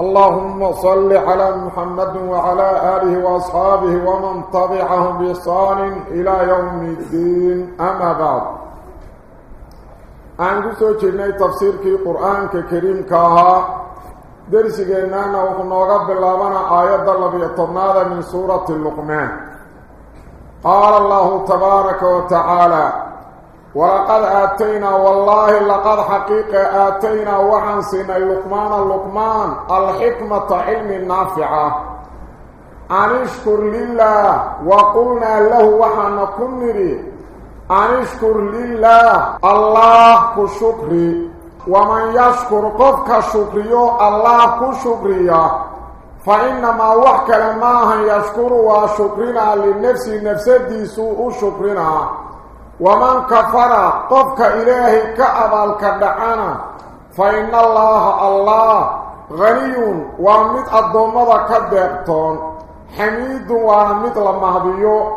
اللهم صل على محمد وعلى آله وأصحابه ومن طبعهم بإحسان إلى يوم الدين. أما بعد. عن جرني تفسير في قرآن كريم كاها. درس جنانا وخنوغا باللابنا آيات الله بيطرنا من سورة اللقمان. قال الله تبارك وتعالى ولقد آتينا والله لقد حقيقة آتينا وعنسنا اللقمان اللقمان الحكمة علم النافعة أن اشكر لله وقلنا له وحنا كنري. أن اشكر لله الله كشكري. ومن يشكر قفك شكريو الله كشكريا. فإنما وحك لما يشكر وشكرنا للنفس نفس دي سوء شكرنا ومن كفر قفك إلهي كأبال كدعانا. فإن الله الله غني ومد الضمضة كدقتون حميد ومد المهديو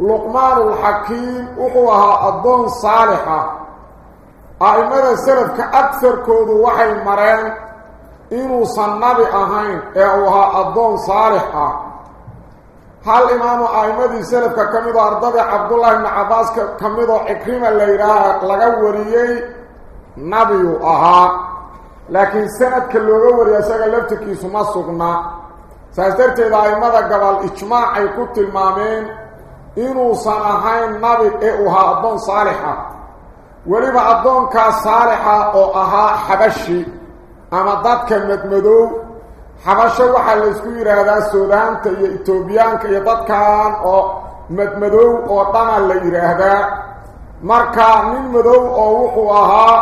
لقمان الحكيم وقوها الضون صالحة. أئمة السلف كأكثر كودو وحي مرين. إنو صنبي أهين إعوها الضون صالحة. هل إمام آئمة سلف كميدو أرضبي عبد الله بن عباس كميدو عكريم الليراء لغوريي نبي أها لكن سنة كاللغور يساق لفتكي سما سقنا سأسترتي آئمة قبل إجماع أي كنت المامين إنو صنعين نبي إعوها الضون صالحة ولبا الضون كصالحة أو أها حبشي أما ضدك مدمدو xabasho waxaa la isku yidhaahdaa suudaanta iyo etoobiyaanka iyo dadkan oo madmadow oo dhana la yidhaahdaa marka nin madow oo wuxuu ahaa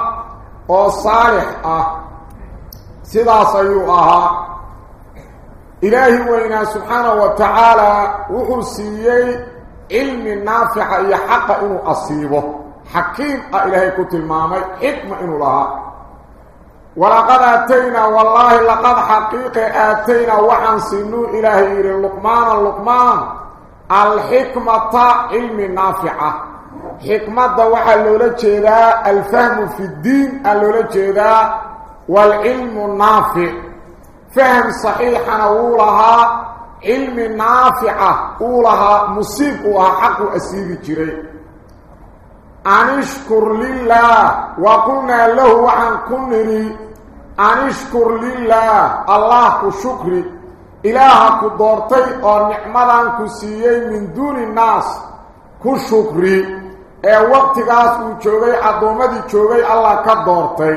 oo saalix ah sidaas ayuu ahaa ilaahi weynaa subxaanahu wa tacaalaa wuxuu siiyey cilmi naafica iyo xaqa inuu asiibo xakiim ah ilaahay ku tilmaamay xikma inuu lahaa ولقد آتينا والله لقد حقيقة آتينا وحن سنو إلهي لقمان اللقمان الحكمة علم نافعة. حكمة وحا جيدا الفهم في الدين اللولة جيدا والعلم النافع فهم صحيحا أولها علم نافعة أولها مصيب وحق أسيب جري أن اشكر لله وقلنا له وعن كنري أن اشكر لله الله كشكري إلهك دورتي أو نعمدان كسيي من دون الناس كشكري uu joogay adoomadii joogay Allah ka doortay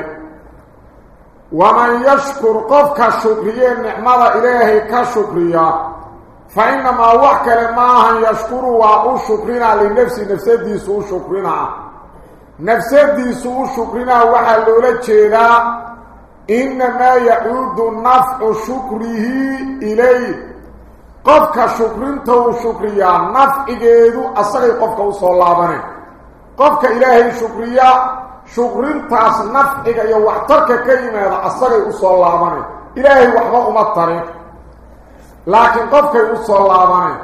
waman yashkur qofka shukriye nicmada ilaahay ka shukriya wax kale maahan yashkuru waa u shukrina linafsi nafsadiisu u shukrina nafsadiisu u shukrina waxaa loola jeedaa إنما يعود نفع شكره إليه. قفك شكرنته شكريا. نفع جيدو أصغي قفك وصلابنه قفك إلهي شكريا. شكرنتاس نفع جيدو وحترك كلمة أصغي وصلابنه إلهي وحبه لكن قفك وصلابنه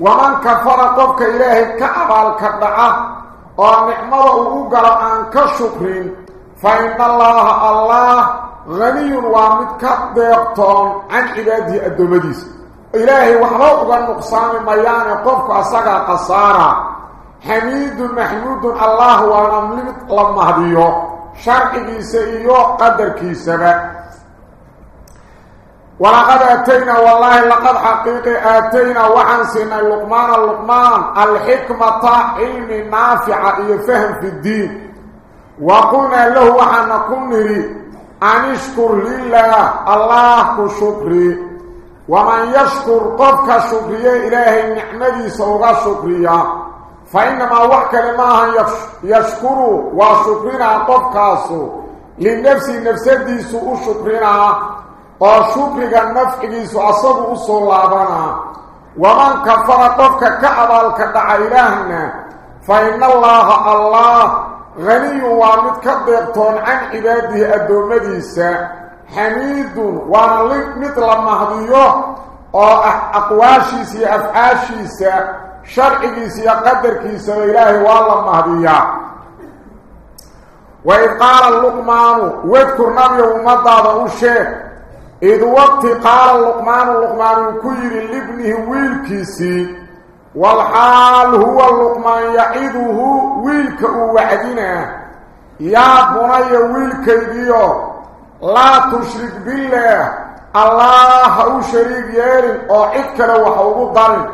ومن كفر قفك إلهي كأبال كدعه ونعمده أقل عن كشكرين. فإن الله الله غني وامد كديقتون عن عباده الدمديس إلهي وحبوء النقصان ميان قفك أساقا قصارا. حميد محمود الله ونملمت لما هديو. شرعي سيئو قدر كيسبا ولقد أتينا والله لقد حقيقي أتينا وحنسنا اللقمان اللقمان الحكمة علم نافع يفهم في الدين. وقلنا له وحنا كنري أن اشكر لله الله كشكري. ومن يشكر قفك شكري إلهي نعمدي سوغا شكريا. فإنما وحك لما يشكر وشكرنا قفكاسو للنفس نفسدي سوء شكرنا طال شكرك النفق جيس وعصب أصول لعبنا ومن كفر طفك كعبال كدع إلهنا فإن الله الله غني وامد كبيرتون عن عباده أدو مديسة حميد وانليك مثل مهديوه أقواشي سي أفعاشي سي شرعي سي قدر كيس وإلهي والله مهديا وإذ قال اللقمان واذكر نبيه ومدى ذو الشيخ إذ وقت قال اللقمان اللقمان كير لابنه ويلكيسي والحال هو اللقمان يعيده ويلك وعدنا يا بني ويلك ديو لا تشرك بالله. الله شريك ياري أو إكرا وحوض داري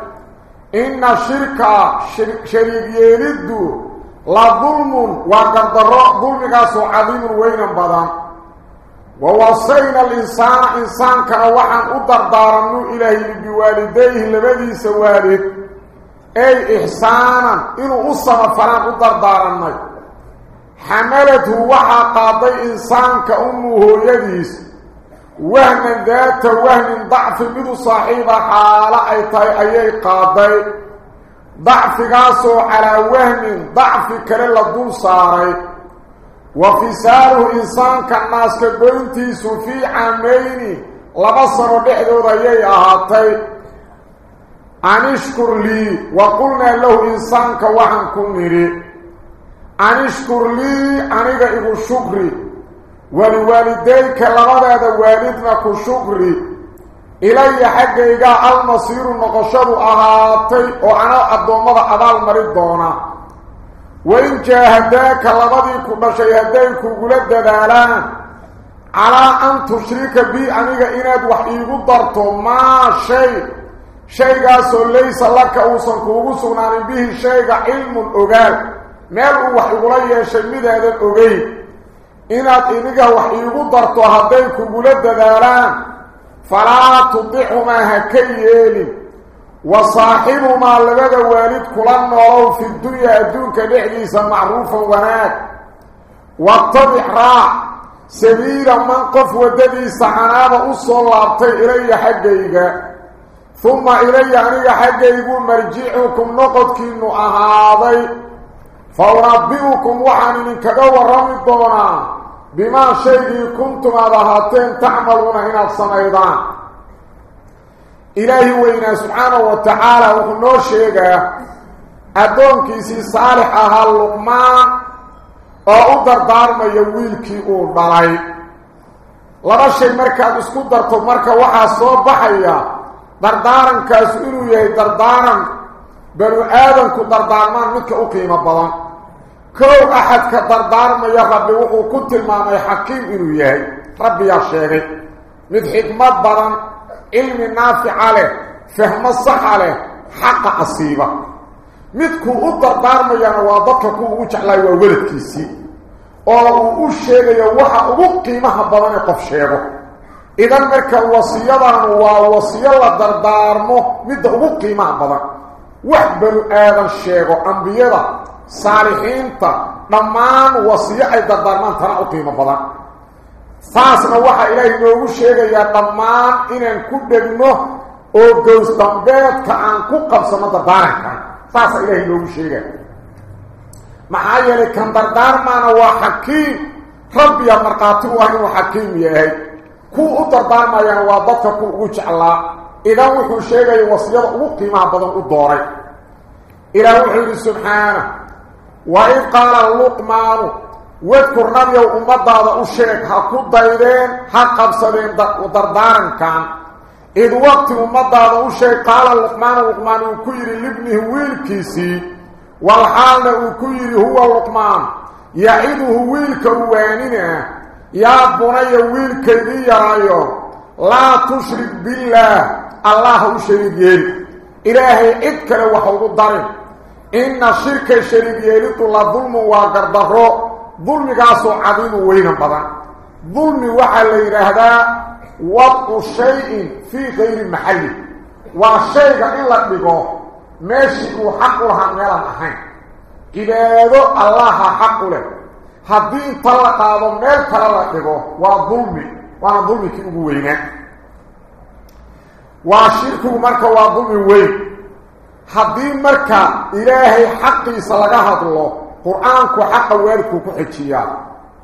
إن الشركة شريك ياريدو لا ظلم وقدر ظلمك سعادين وينبادان ووصينا الإنسان إنسان كأوحان أدردار دارنو إله بوالديه لبدي سوالد أي إحسانا إنه أصف فرام أدردار دارنو حملته وحا قاضي إنسان كأمه يديس. وهم ذات وهم ضعف من صاحب حالة أي قاضي. ضعف قاسو على وهم ضعف كلا لدو صاريك وخسار إنسان كان ناس كبنتي سفي عميني لبصر بحضور ايي آهاتي. ان اشكر لي وقلنا له إنسان كوحن كنيري ان اشكر لي ان اغيب شكري. ولوالديك لبدا والدنا كشكر إلي حق إيقاء المصير النقشب أهاتي. وأنا أدو مضى أبال مريد دونه وإن جاهداك لبضي كما شاهدينك قلت دالا على أن تشريك بي أنيك إناد وحي قدرت ما شيء. شيء قاسو ليس لك أوسنك وغسنان به شيء علم أغال مالو وحي قلية شميد هذا الأغي إناد إناد وحي قدرت هدينك قلت دالا فلا تضيحما هكي يلي. وصاحب ما لغد والد كلان نورو في الدنيا أدوك بحديثا معروفا وبنات واتضح راع سبيل من قف وددي سعنابا أصول لابطي إلي حقيقا ثم إلي أني يقول مرجعكم نقض كنو أهاضي. فأربئكم وحن من كدور رمي الدونا بما شيء كنتم على هاتين تعملون هنا الصميدان. إلهي وإنا سبحانه وتعالى وخنو الشيكا أدون كيسي صالحة هاللقمان وقدر دارما يويل كيقول بلاي لما الشيء مركا دسكو دارتو مركا وحا صوب بحيا دردارا كاسئلو يهي دردارا بلو آدم كو دردارما نكا أقيم بلا كو أحد كدردارما يغب وقو كنت الماما يحكيم إلو يهي. ربي يا الشيكي mid xikmad badan cilmi naafica leh fahmo saxa leh xaqa asiiba midkuu u dardaarmayana waa dadka ku ugu jeclaay waa weladkiisii oo uu u sheegayo waxa ugu qiimaha badan ee qof sheego idan marka wasiyadanu waa wasiyo la dardaarmo midda ugu qiimaha badan wax banu aadan sheego ambiyada saalixiinta dhammaan wasiyo ay dardaarmaan tana u qiimo badan saasna waxaa ilaahay noogu sheegayaa dhammaan inaan ku dhegno oo gows dambeedka aan ku qabsano dardaarankan saasa ilaahay noogu sheegaya maxaa yeelay kan dardaarmaana waa xakiim. Rabbiya markhaati u ah inuu xakiim yahay. Kuwa u dardaarmayana waa dadka ku ugu jeclaa. Idan wuxuu sheegaya wasiyada ugu qiimaha badan u dooray. Ilaah wuxuu yidhi subxaana waid qaala luqmaanu واذكر نبي وأمد هذا الشيخ هكو الضيبين حقا بسبين ودردارا كان إذ وقت أمد هذا الشيخ قال اللقمان اللقمان وكير لابنه ويلكيسي والحال وكير هو اللقمان يعيده ويلك ووانين يا بني ويلك يا رايو لا تشرك بالله الله الشريك يلي إلهي إذكر وحوض الضرب إن الشركة الشريك يلي طول الظلم وقرده روح cid kale wax ugu darin inna shirka shariig yeelidu la dulmun waa gardarro dulmigaasoo cadiimu weynan badan dulmi waxaa la yidhaahdaa wadcu shay-in fii kayri maxalli waa shayga in la dhigo meeshii uu xaq u lahaa meelaan ahayn cibaado allaha xaq u leh haddii inta la qaado meel kale la dhigo waa dulmi وأنا ظلمك أبوينا وشركه مركا وظلم وين حدين مركا إلهي حقي صلقها الله قرآنك حق والدك كحجيا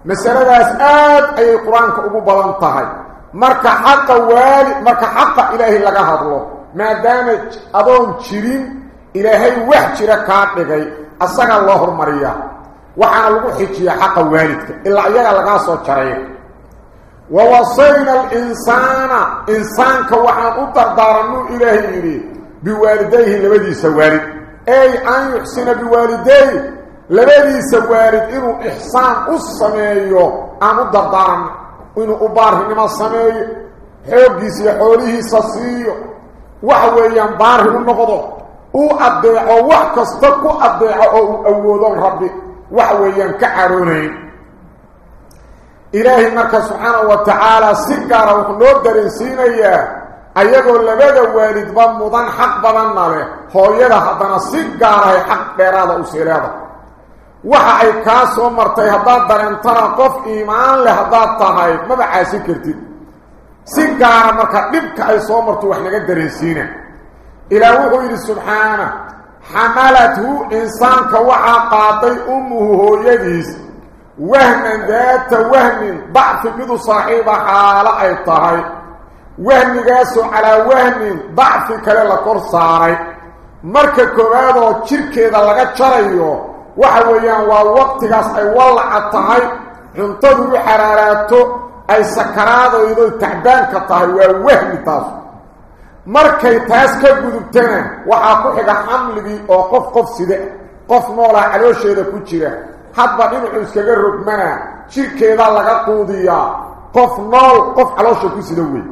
مسألة أسآد أي قرآنك أبو بلانتهي مركا حق والد مركا حق إلهي لقها الله ما دامت أدون جرين إلهي وحجرة كاتبغي أساق الله المريا وحنا لقو حجيا حق والدك إلا إياها لقها لبدي سوارد إنه إحسان السمايو أن أدردارن إنه أباره إنما السمايو حوقي سيحوله سسيو وحويا باره النقضو أو أدعو وحكستكو أدعو أودون ربي وحويا كعرونين إلهي مركز سبحانه وتعالى سيقارا وحنو درنسينيا أيضا لبدا والد بمضان حق بدن له هو يدا حدنا سيقارا حق بيرادا أسيرادا waxa ay ka soo martay hadaad dareentana qof iimaan leh hadaad tahay ma baxaasi kartid si gaara marka dhibka ay soo marto wax naga dareensiina ilaa wuxuu yidhi subxaana xamalathu insaanka waxaa qaaday ummuhu hooyadiis وهنا ذات وهن ضعف مدو صاحب حالة أي طهي وهن قاسو على وهن ضعف كلا لكور صاري مركا كوبادو شركة لغا شريو وحويان ووقت قاس أي والله الطهي انتظروا حراراته أي سكرادو يدو تعبان كطهي ووهن تاسو markay taas ka gudubtana waxa ku xiga xamligi oo qof qof sida qof noola caloosheeda ku jira hadba dhinacu iskaga rogmana jirkeeda laga quudiyaa qof nool qof caloosha ku sida wey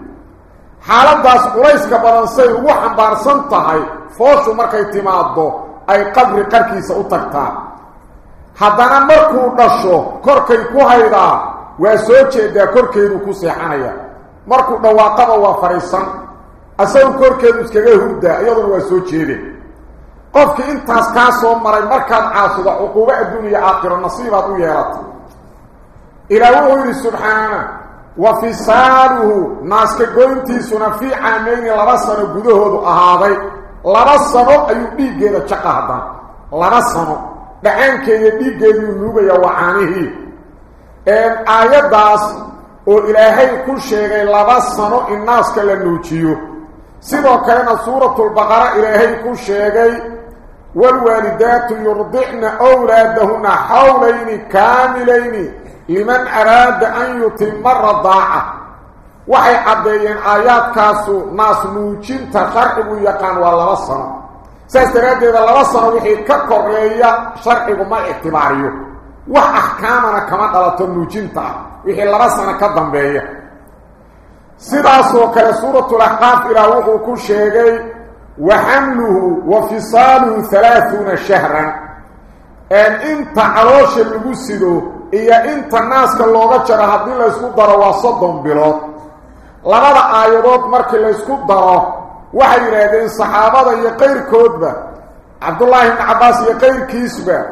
xaaladaas culayska badan say ugu xambaarsan tahay fooshu markay timaado ay qabri qarkiisa u tagtaa jeedaa korkeedu ku seexanaya markuu dhawaaqaba waa fadhiisan asagu korkeedu iskaga hurdaa iyaduna waa soo jeede qofkii intaas kaa soo maray markaad caasido cuquubo adduuniya aakhiro nasiibaad u yeelatay ilaa wuxuu yidhi subxaana wa fisaaluhu naaska goyntiisuna fii caameyni laba sano gudahoodu ahaaday laba sano ayuu dhiiggeeda jaqa haddana laba sano دعان كي يديد ينوب يوحانه ان آيات داس أو إلهي كل شيء لبسنو الناس كالنوچيو سيدو كان سورة البقرة إلهي كل شيء والوالدات يرضعن أولادهن حولين كاملين لمن أراد أن يتم الرضاعة وحي عبدين آيات كاسو ناس نوچين تخرق يقان والبسنو سيستراد إذا لبصنا وحي ككوريا شرعب ما اعتباريو وحكامنا كما قلت موجين تا وحي لبصنا كدنبيا سيداسو كلا سورة الأحقاف إلى وحو كل شيء وحمله وفصاله ثلاثون شهرا ان انت عروش المسيدو ايا انت الناس كاللوغة جرى هدي لا يسكو دارا وصدهم بلوت لغدا آيادات مركي لا يسكو دارا وحي رادين صحابة يقير كودبا عبد الله بن عباس يقير كيسبا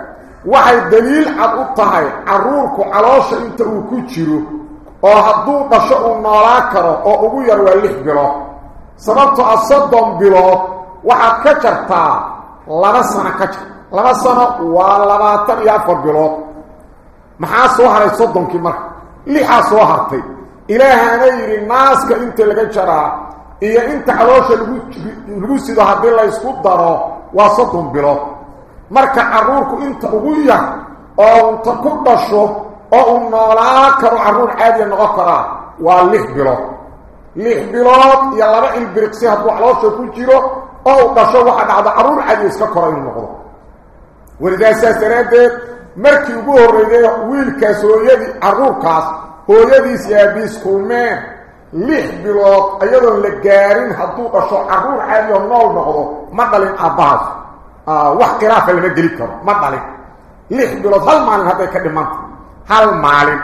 وحي دليل عد الطهي عروركو عروش انت وكوشيرو oo hadduu dhasho uu noolaa karo oo ugu yar waa lix bilood sababto a soddon bilood waxaad ka jartaa laba sano ka jar laba sano waa labaatan iyo afar bilood maxaa soo haray soddonkii marka lixaa soo hartay ilaahana yidhi naaska inta laga jaraa iyo inta caloosha lagu sido haddii laysku daro waa soddon bilood marka carruurku inta ugu yar oo unta ku dhasho oo uu noolaa karo carruur caadiya noqon karaa waa lix bilood lix bilood iyo laba ilbiriqsi hadduu caloosha ku jiro oo uu dhasho waxa dhacda carruur caadiya iska koro inuu noqdo welidaas saas daraaddeed markii ugu horreeyay wiilkaas hooyadii carruurkaas hooyadiis iyo aabiis kulmeen ليه بلوط أيضا لجارين حدوق الشوء عرور عالي ونول نقضه مدل عباس وحقراف اللي مدلتهم مدل ليه بلوط هل معلن هذا يكلمان هل معلن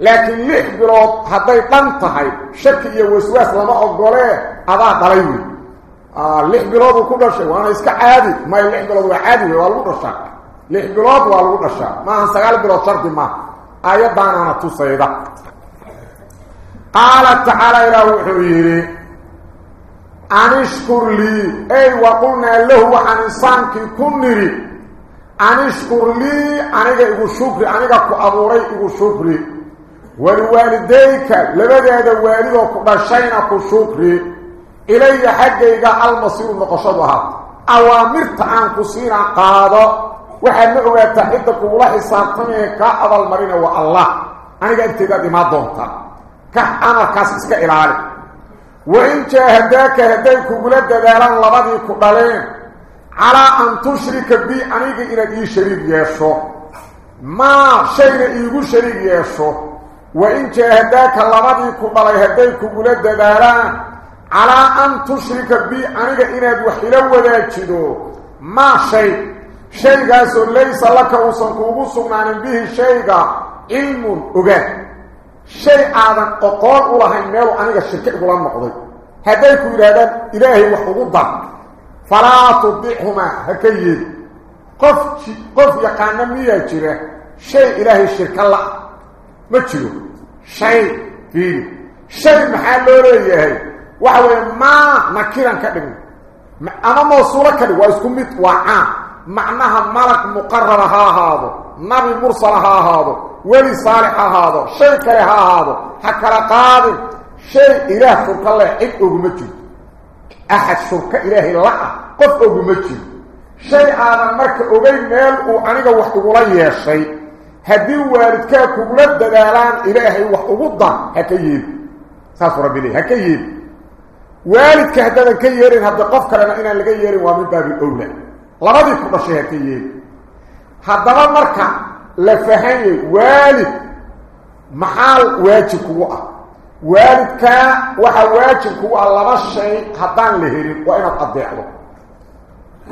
لكن ليه بلوط هذا يطنطحي شكي وسواس لما أقوله هذا دليل ليه بلوط وكل شيء وأنا اسكا عادي ما ليه بلوط وعادي وعالو نشاك ليه بلوط وعالو ما هنسقال بلوط شرد ما أيضا أنا تو تصيدا قال تعالى إلى وحيري أن اشكر لي. أي وقلنا له وعن إنسانك كنري أن اشكر لي أنك إيقو شكري أنك أبوري إيقو شكري. ولوالديك لبدا هذا والدك بشينك شكري. إلي حقيقة المصير نقشدها أوامرت عن كسينا قادة. وحن نعوات حدك الله حسابتني كأضل مرين والله. أنا قلت ذا ما دونتا. كأنا كاسسك إلالي وإن جاهداك هديك قلت داران لبدي كبالين على أن تشرك بي أنيك إلى شريك يشو ما شيء إيقو شريك يشو وإن جاهداك لبدي كبالي هديك قلت داران على أن تشرك بي أنيك إلى وحلو ذاتشدو ما شيء شيء ليس لك وصنكوبو سمعنا به شيء علم شيء آدم أقول الله ميلو أنيك الشركة قلان مقضي. هديك إلهدان إلهي وحقوق فلا تضيعهما هكيد قف قف يقانا مياه جره شيء إلهي الشركة الله. ما جره شيء فيه شيء محال لوريه وحوى ما نكيرا كدن أما موصولة كدن وإسكمت وعام. معناها ملك مقرر هذا نبي مرسل هذا ولي صالح هذا شيء ها هذا. حكى لقادم شيء إله شرك الله حق أغمجه أحد شرك إله الله قف أغمجه شيء أنا مرك أغي ميل وعنيق وحقولا يشيء هدي والدك كبلت دلالان إلهي وحقوضا هكيب. ساس ربي لي هكيب. والدك هدانا كييرين هدى قف كلنا إنا لغي ييرين ومن باب الأولى. لابد كل شيء هذا مركا لفهي والد محال واجبك هو والدك وحواجبك هو لابد شيء هذا لهير وأنا قضيه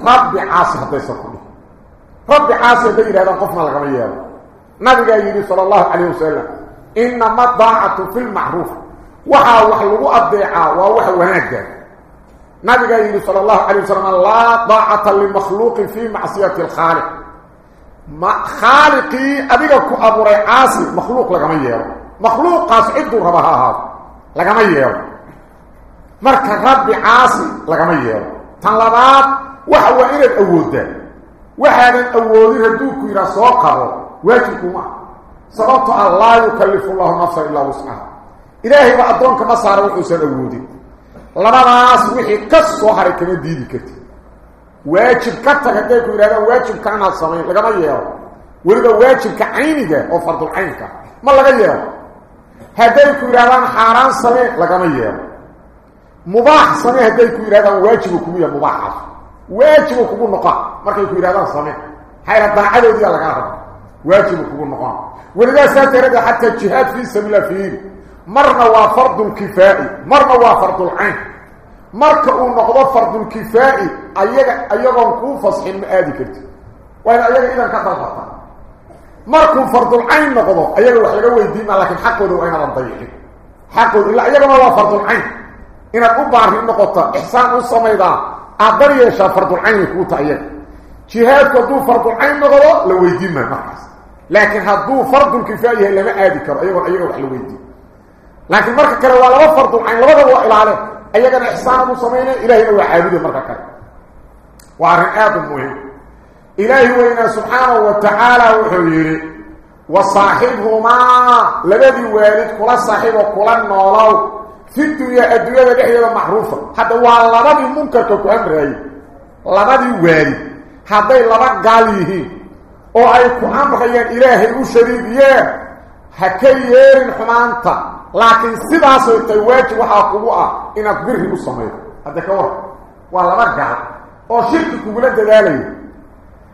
رب عاصم بيسكم رب هذا بيد هذا قفنا الغريب نبي جيد صلى الله عليه وسلم انما الطاعه في المعروف وحا وحلو ابيعه وحا وهاجه نبي قال صلى الله عليه وسلم لا طاعة للمخلوق في معصية الخالق. ما خالقي أبي قال أبو ري عاصي مخلوق لك ميّر مخلوق قاس عدو ربها هذا لك ميّر مركة ربي عاصي لك ميّر تنلبات وحوة إلى الأول ده. وحالة الأول ده دوك إلى سوق واجبكم صلاة الله يكلف الله نفسه إلا وسعه إلهي وعدونك ما صار وحسن أولي labadaas wixii ka soo haray kama diidi karti waajib ka tag hadday ku yidhahdaan waajibka inaad samayn lagama yeelo weliba waajibka cayniga oo fardulcaynka ma laga yeelo hadday ku yidhahdaan xaaraan samee lagama yeelo mubaax samee hadday ku yidhahdaan waajibu kugu yaha mubaaxaas waajibu kugu noqon markay ku yidhahdaan samee xayra daacadoodiyaa lagaa raba waajibu kugu noqon welidaa saa darada xataa jihaad fii sabiila fiiri مرنا وفرض الكفائي مرنا وفرض العين. مرك ونقض فرض الكفائي ايغا ايغا نكون فصح المادكرت وأنا ايغا اذا كفر فقط مرك فرض العين نقض. ايغا وحلقا ويدين لكن حقه دو اينا نضيح حقه دو ايغا ما هو فرض العين. أنا قبار في النقطة إحسان الصميدة أقدر يشا فرض العين يكوت ايغا جهاز ودو فرض العين نقض لو ويدين ما لكن هدو فرض الكفائي لما ادكر ايغا ايغا وحلو ويدين لكن مركه كره ولا فرض عين لو هو إلى عليه ايغا إحسان مسمين إلى الهي وحابده مركه كره وارئاد المهم إلهي هو ان سبحانه وتعالى وحيره وصاحبهما الذي والد كل صاحب وكل نولو في الدنيا الدنيا دحيه معروفه حتى والله ربي منكر كوكب راي لبدي والد هذا لبا غالي أو اي كوام خيان الهي وشريبيه ha ka yeerin xumaanta laakiin sidaas oo tay waajib waxa kugu ah inaad birri u sameeyo hadda ka war waa laba gaal oo shirki kugula dadaalayo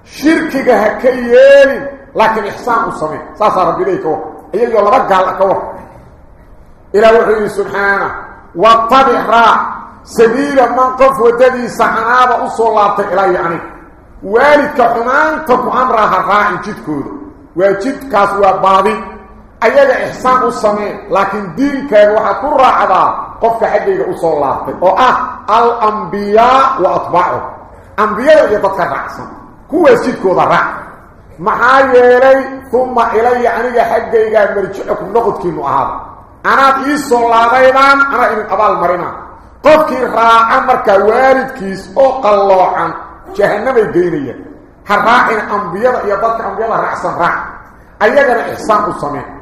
shirkiga ha ka yeelin laakiin ixsaan u samee saasaa rabbi ilay ka war iyagoo laba gaal ka war ilaa wuxuu yidhi subxaana wattabic raac sabiila man qof waddadiisa xanaaba u soo laabtay ilaayo aniga waalidka xumaanta ku amraha raacin jidkooda waa jidkaas waa baadi ayaga ixsaan u samee laakiin diinkaaga waxaad ku raacdaa qofka xaggayga u soo laabtay oo ah alambiyaa wa atbaacu ambiyada iyo dadka raacsan kuwaas jidkooda raac maxaa yeelay uma ilaya aniga xaggaygaa marjicukum noqodkiinu ahaada أنا إيسو لابيدان أنا إن أبال مرنا قفكي راعا مركا والدكيس أو قلوعا جهنم الدينية هالراعي أنبياء يضطك أنبياء رأسا راع أيضا إحسان الصميم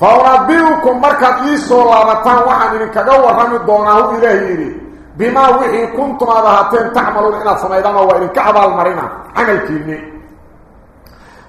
فأربيكم مركا إيسو لابتان وحن إن كدور رمي دونه إلهي بما وحي كنتم هاتين تعملون إنا سميدان وإن كعبال مرنا عمل كيني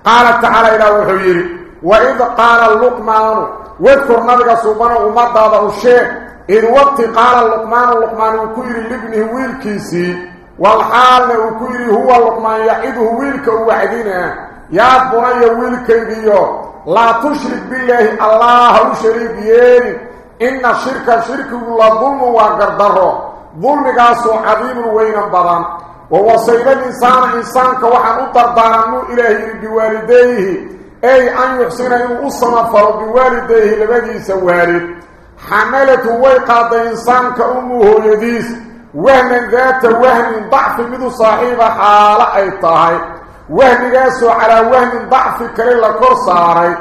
قال تعالى إلى وحيري وإذ قال اللقمان واذكر نبغى سبحانه ومضى الشيء إذ وقت قال اللقمان اللقمان وكيري لابنه ويلكيسي. والحال وكيري هو اللقمان يعيده ويلك وعدنا يا بني ويلكيجيو لا تشرك بالله الله شريك يين. إن الشرك شرك لظلم وقردره ظلم قاسو عظيم وين بضان ووصيب الإنسان إنسان كوحن أطردانه إلهي بوالديه. أي أن يحسن أن أصنفر بوالديه لبدي سوالد حملته ويقاض إنسان كأمه يديس. وهن ذات وهن ضعف مدو صاحب حالة أي طاهي. وهن قاسو على وهن ضعف كريلا كرساري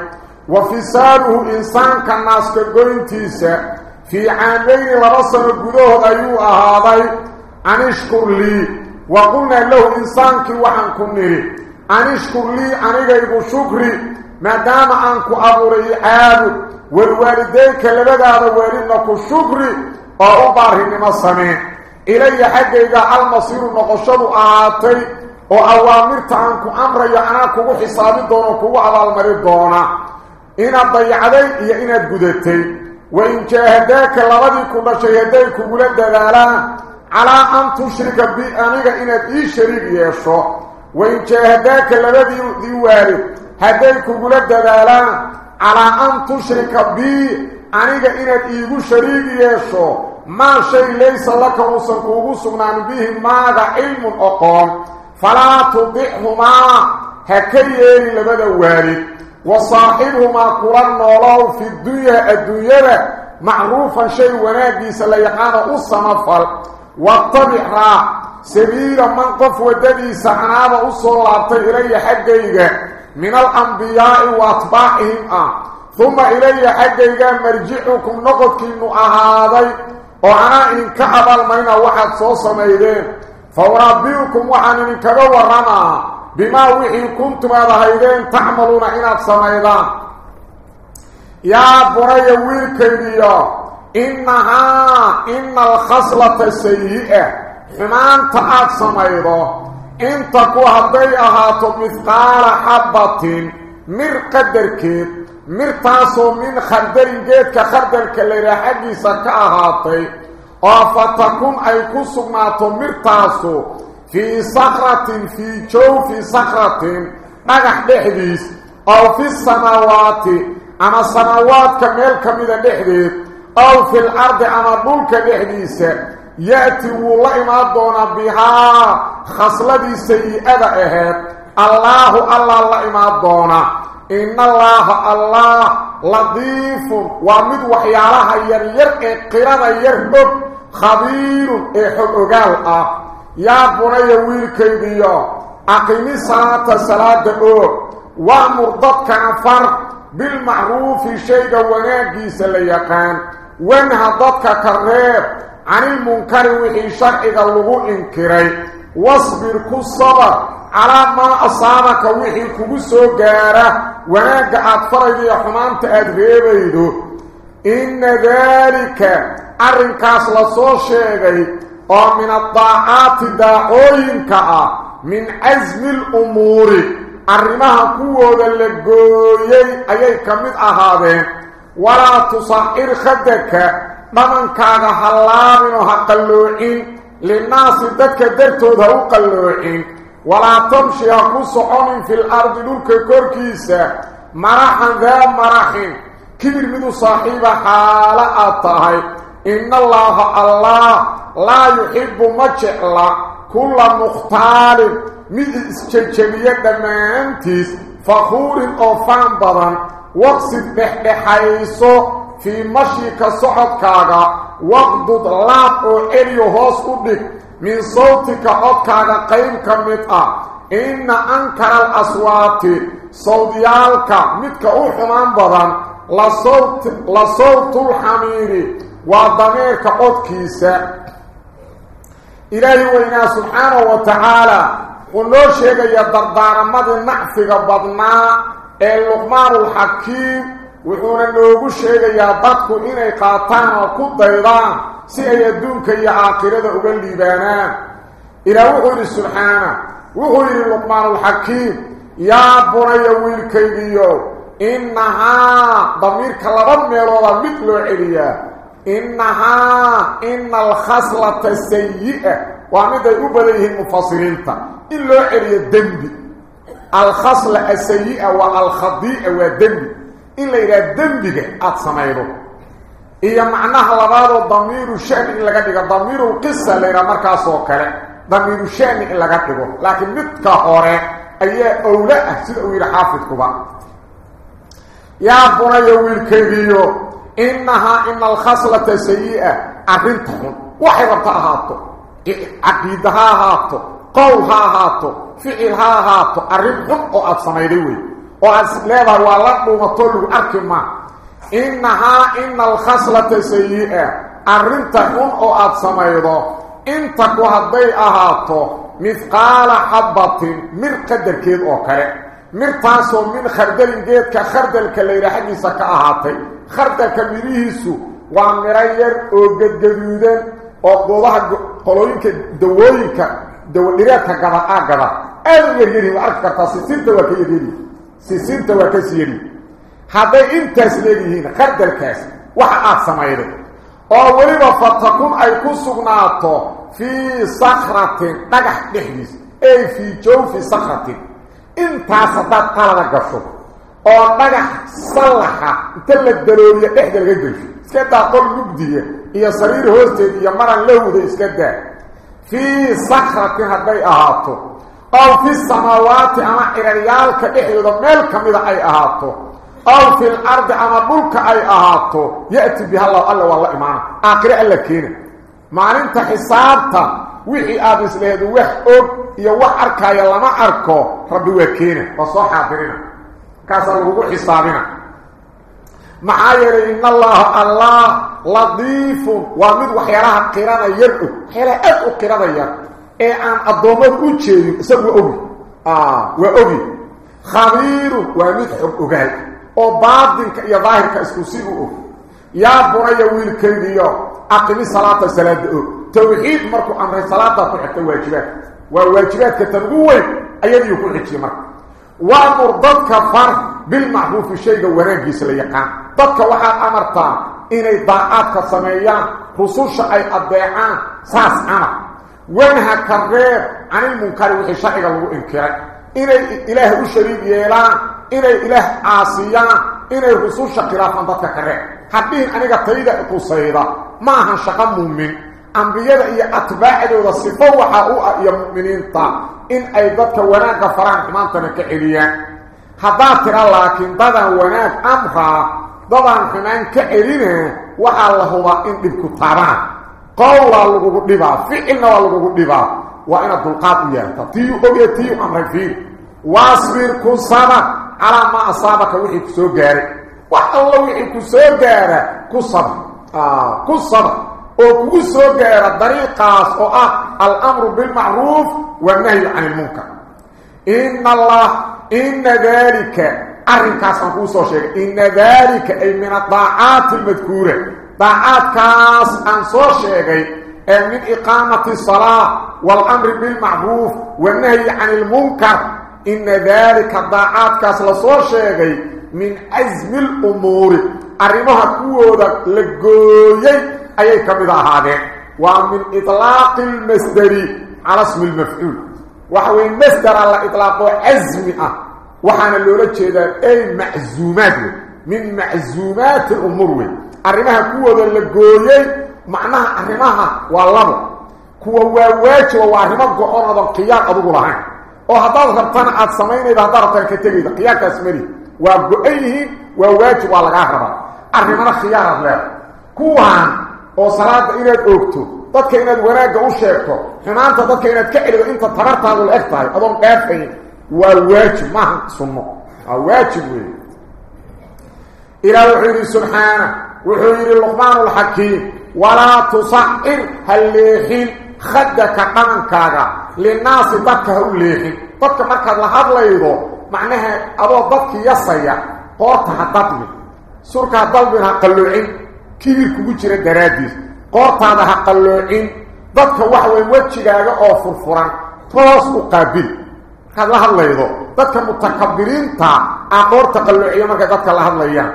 وفصاله إنسان كالناس كقوينتيسا في عامين لرسل قدوه أيوه هذا أن اشكر لي. وقلنا له إنسانك وحن كنري أن اشكر لي. أن يقول شكري. ما دام أنك أبوري عابد والوالديك لبدا والدنك شكري. وأباره لما سمين إلي حقيقة المصير نقشد آتي وأوامرت أنك أمري أنك وحسابي دونك وعلى المريض دونا إن الضيعدي إيا إن القدتي وإن جاهداك لغدي كل شهديك ولد ذالا على أن تشرك بي أنك إن إي شريك يشو وإن جاهداك لغدي دي وارد هديك ولد ذالا على أن تشرك بي أنك إن إيغو شريك يشو ما شيء ليس لك وصنقوه سمنان به ماذا علم أقام فلا تضعهما هكيين لبدا وارد. وصاحبهما قران نولو في الدنيا الدنيا معروفا شيء وناقيس ليقان الصنفل واتبع سبيل من قف وددي سعناب أصول إلي حقيقة. من الأنبياء وأتباعهم. آه. ثم إلي حقيقة مرجعكم نقض كنو أهادي وأنا إن كعب المين واحد صوص ميدين فوربيكم وحن إن كدو رمى بما وحي كنتم هذا تعملون إنا سميدان يا بري ويلكيديا إنها إن الخصلة السيئة. حمان تعاد سميدو إن تكو هدي أهاتو مثقال حبة قدركيد مر تاسو من خردل جيد كخردل كاللي وفتكون أي كسماتو مر تاسو في صخرة في جوف صخرة. نجح بحديث أو في السماوات. أما السماوات كميل كميدة بحديث أو في الأرض أما ملك بحديث يأتي والله ما دون بها خصلة خبير إحب أقال يا بني ويلكيديو أقيم الصلاة صلاة أو وأمر ضدك عفر بالمعروف شيء وناقيس ليقان وانها ضدك كرير عن المنكر وحي شرعك اللغو إنكري. واصبر كالصبر. على ما إن ذلك أرنكاس لصو شيغي ومن الطاعات داعوينك من عزم الأمور. أرمها قوة للقويي أي كمد أهادين ولا تصعر خدك ممن كان حلامين وحقلوعين للناس ذاتك درتو ذو قلوعين ولا تمشي قصعون في الأرض للك كوركيسة. مرحا ذا مرحين كبير من صاحب حالة أطهي. إن الله الله لا يحب مجعل كل مختال من اسججمية دمانتيس. فخور أو فان بضان واقصد بحيثو في مشيك صحب كاغا. واقضد لاب أو إليو هوس أبك من صوتك أبكاغا قيم كمتأ. إن أنكر الأصوات صوتيالك متك أحمان بضان لصوت, لصوت الحمير وضميرك قدكيسا إلهي وإنا سبحانه وتعالى ونو شيغا يدردار مد نعفق بدنا اللقمان الحكيم وحونا نوغو شيغا يددكو إني قاطان وكو ديضان سي يدونك يا عاقرة أغلي بانا إلى وحوري سبحانه وحوري اللقمان الحكيم يا بني ويلكيديو إنها ضميرك لبن ميلوضا مثل عليا إنها إن الخصلة السيئة. وعمد يبليه المفصلين إلا عليا الدنب الخصلة السيئة والخضيئة والدنب إلا إلى الدنب أتصمينه إيا معناها لبادو ضمير الشأن إلا قد ضمير القصة لإلى مركز وكرة ضمير الشأن إلا قد لكن متك هوري أي أولاء سيد أويل حافظ كبا يا بني ويلكيديو إنها إن الخصلة سيئة. أرنتهم وحي ربطها هاتو. عقيدها هاتو. قولها هاتو. فعلها هاتو. أرنتهم وقد وقد سميدوي والله ومطلوا أركما. إنها إن الخصلة سيئة. أرنتهم وقد سميدو إنتك وهدي أهاتو مثقال حبة من قدر كيد. أوكي مرتاسو من خردل جيدك خردل ليرا حديثة كأهاتي. خردل كميريهسو ومرير أو قد قدودن أو قوضها قلوينك دووينك دووليراتك قضاء قضاء اذن يجري وعرف كرتا؟ سيسنت وكي يجري سيسنت وكسيري هذا انت سليهين خردل كاس. وحقات سمايري. أو وليبا فتكون أي كسغناتو في صخرة. انت صدات قلنا قشو أو نجح صلحة انت الدلولية دحد الغدش اسكدا قول مبدية هي صرير هوستيد هي مرة لهو اسكدا في صخرة هدي اهاتو أو في السماوات اما اريالك دحيو ملك مدى اي اهاتو أو في الأرض اما ملك اي اهاتو يأتي بها الله الله والله ايمانا اقرأ الله كينا maalinta xisaabta wixii aad isleedu wax og iyo wax arkaya lama arko rabbi waa keena waa soo xaadirina markaasaa lagugu xisaabina maxaa yeelay in allaha allah ladiifun waa mid waxyaalaha qirada yar og waxyaalaha aad u qirada yar ee aan addoommadu u jeedin isagu waa ogi waa ogi khabiirun waa mid xog ogaal oo baatinka iyo daahirka isku si u og yaa bunaya wiilkaydiyo أقم الصلاة الصلاة توحيد مركو أمر الصلاة تحت واجبات. وواجبات كتنقوي أيضا يكون حجي مركو وأمر ضدك فرق بالمعروف الشيء وناجي سليقان ضدك وحا أمرتا إني ضاعاتك سميان خصوصا أي أبيعان ساس أنا وينها كرير عن المنكر وحي شائق الله إنكار. إني إله الشريك يلان إني إله عاصيان إني خصوصا خلافا ضدك كرير حدين أنيقا تريد قصيرا maaha shaqo muumin ah iyo mu'miniinta in ay dadka wanaagga faraan xumaantana ka celiyaan haddaad tira laakiin dadaan wanaag amraa dadaan xumaan ka celina waxaa la hubaa in dhibku taabaan qowlaa lagugu dhibaa ficilna waa lagugu dhibaa waa inaad dulqaad u yeelta tiyu ogya tiyu amray fiir waasbir ku sabar calaa maa asaabaka wixii ku soo gaaray wax alla wixii ku soo gaara ku وكو سوغير الطريقاس أو آه الامر بالمعروف والنهي عن المنكر ان الله ان ذلك ارنكاس انكو سو شيغ ان ذلك اي من الطاعات المذكوره طاعات كاس ان سو شيغي من اقامه الصلاه والامر بالمعروف والنهي عن المنكر ان ذلك الطاعات كاس لسو شيغي من عزم الأمور kuwooda la gooyey أي كمدة هذا ومن إطلاق المصدر على اسم المفعول. وهو المصدر على إطلاق أزمئة وحنا اللي قلت أي معزومات. من معزومات الأمور. أرمها كوة اللي معناها أرمها والله. كوهو واج ووارمها قعونا ذا قيام أدوه لها. وهذا ربطان عاد سمين إذا هذا ربطان كتبه. ذا قيام كاسمري وقعيه وواج والغاهرة. أرمها خيارة لها كوهان oo salaada inaad oogto dadka inaad wanaagga u sheegto xumaanta dadka inaad ka celido inta tabartaadu la eg tahay adoon dhaafayn waa waajib maaha sunno waa waajib weeye إلى وحيد سبحانه وحيد اللقمان الحكيم ولا تصعر هالليحين خدك قمنكاغا للناس ضدك هالليحين ضدك مركز لحظ ليضو معناها أبو ضدك يصيع قورتها ضدك سركها ضلبها قلوعين كبير كبير دراديس قورتها قلوعين ضدك وحوي وجهاغا أو فرفران توس قابل هذا هالليضو ضدك متكبرين تا أقورت قلوعية مركز ضدك لهالليان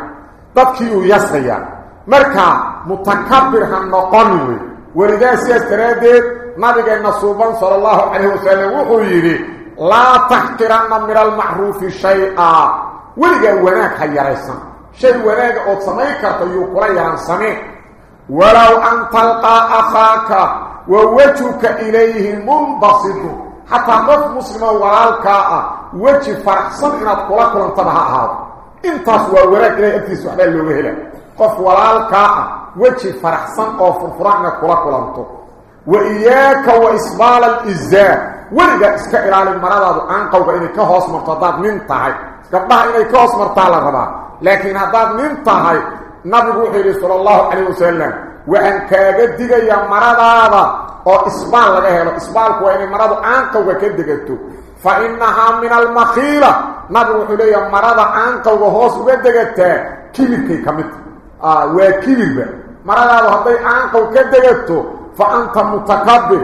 ضدك يصيع marka mutakabbir han noqon walidaa siyaas daraaddeed nabigeena suuban sala allahu calayhi wasalam wuxuu yidhi laa taxqiranna min almacruufi shay-a weligaa wanaag ha yaraysan sameen walow an talqaa akhaaka wa wejhuka ilayhi munbasidu xataa qof muslimo walaalkaa ah weji faraxsan inaad kula kulantaba ha ahaado intaas waa wanaag ilahay agtiisa waxbaa looga hela qof walaalkaa ah weji faraxsan oo furfuraana kula kulanto wa iyaaka wa isbaala alizaar weligaa iska ilaalin maradaadu aanqowga inay ka hoos marto haddaad nin tahay gabdhaha inay ka hoos martaa la rabaa لكن هذا من طهي نبي روحي صلى الله عليه وسلم. وحن كابدك يا مرض هذا. أو إسبال لك هذا إسبالك وإن مرض أنت وكدكتو فإنها من المخيلة. نبي روحي لي مرض أنت وحوص وكدكتو كبيركي كمت. آه، وكبيرك مرض هذا هذا أنت وكدكتو فأنت متكبر.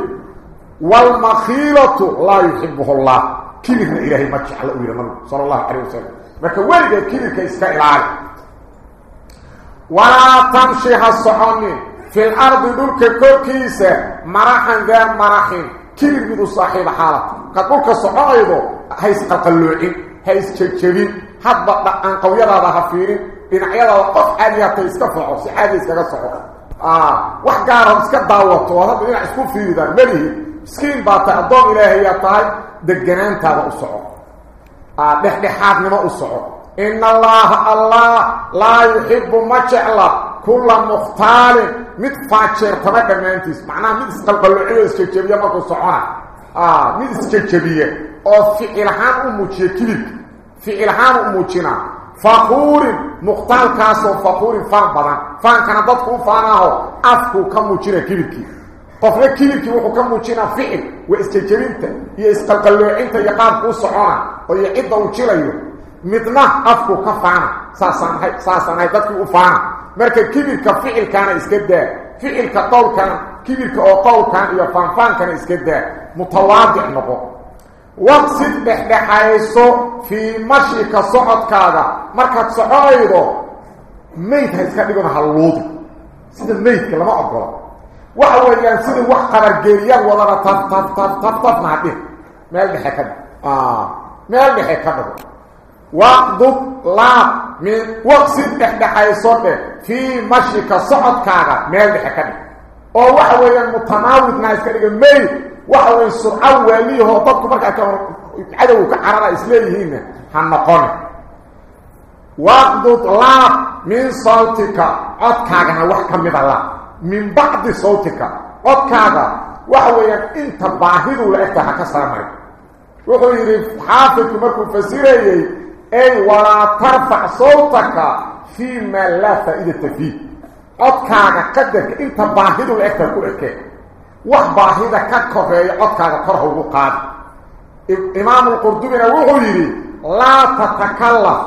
والمخيلة لا يحبه الله. كبيرك إلهي ما تشعل أولي صلى الله عليه وسلم. Marka weligaa kibirka iska ilaali walaa tamshi ha soconin fi lardi dhulka korkiisa maraxan daa maraxin kibir mid u saaxiiba xaalata ka dhulka soconaydo ha isqalqalloocin ha isjejebin hadba aanqowyadaada ha fiirin dhinacyadaada qof caadiyaatay iska foco si caadi iskaga soco wax gaara iska daawato oo hadda dhinac isku fiidaan melihi miskiin baa tahay addoon ilaahayaa tahay deganaantaada u soco دخدخات نما اسو ان الله الله لا يحب ما جعل كل مختال. متفاجر فبك ما انت معنى من قلب العيس تشبيه ما تصحى آه من تشبيه أو في الهام مجتلب في الهام مجنا فخور مختال كاسو فخور فربنا فان كان ضد فانه افكو كم مجتلب isjejebinta iyo isqalqalloocinta iyo qaabku u socona oo iyo cidda uu jilayo midna afkuu ka faana saasanahay saasanahay dadkii u faana marka kibirka ficilkaana iska daa ficilka qowlkana kibirka oo qowlkan iyo faanfaankana iska daa mutawaadic noqo waqsid dhexdhexayso fii mashika socodkaaga markaad soconaydo mayd ha iska dhigona halluudi sida maydka lama ogola weeyaan sida wax qabargeeriyaad wadana taf taf taf taf tafna hadhin meel dhexe ka dhig meel dhexe ka dhigo waqdub laab min waqsid dhexdhexayso dheh fii mashika socodkaaga meel dhexe ka dhig oo waxa weeyaan mutanaawidna iska dhiga mayd waxa way surca waaliyahoo dadku markaa ka cadow ka carara isleeyihiinna ha من بعد صوتك. وكذا وحويا إنت باهر ولعك حتى سامعي. وحويا حافظ مركو فسيري. أي ولا ترفع صوتك فيما لا فائدة فيه. وكذا قدك. إنت باهر ولعك حتى كلك وباهر كالكفي وكذا قره وقاد. إمام القردومين وحويا لا تتكلف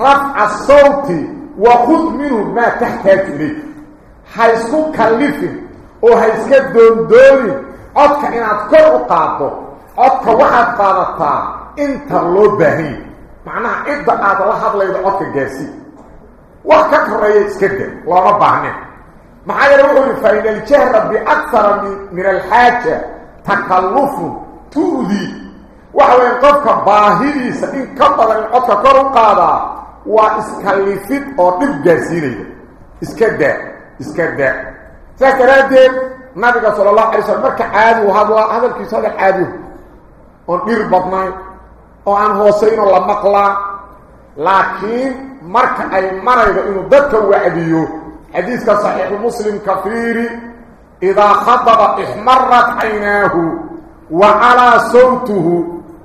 رفع الصوت وخذ منه ما تحتاج إليه. حيسو كلفي أو حيسك دون دوري اتك انات كل اقاطو اتك واحد قادتا انت اللو باهي معناها ادعا تلاحظ ليد اتك جاسي وقتك الرئيس كده الله ربعني معايا روحي فإن الجهر بأكثر من الحاجة تكلف تودي وهو ينقفك باهيدي سإن كبدا اتك كل اقاطا وإسكالفت اتك جاسي ليد اسكده iska daa saas daraaddeed nabiga sala allahu alay slam marka caadigu hadlaa hadalkiisu hadal caadihu oon dhir badnayn oo aan hoosaynoo la maqlaa laakiin marka ay maraydo inuu dadka wacdiyo حديث صحيح مسلم كفير إذا خطب احمرت عيناه وعلى صوته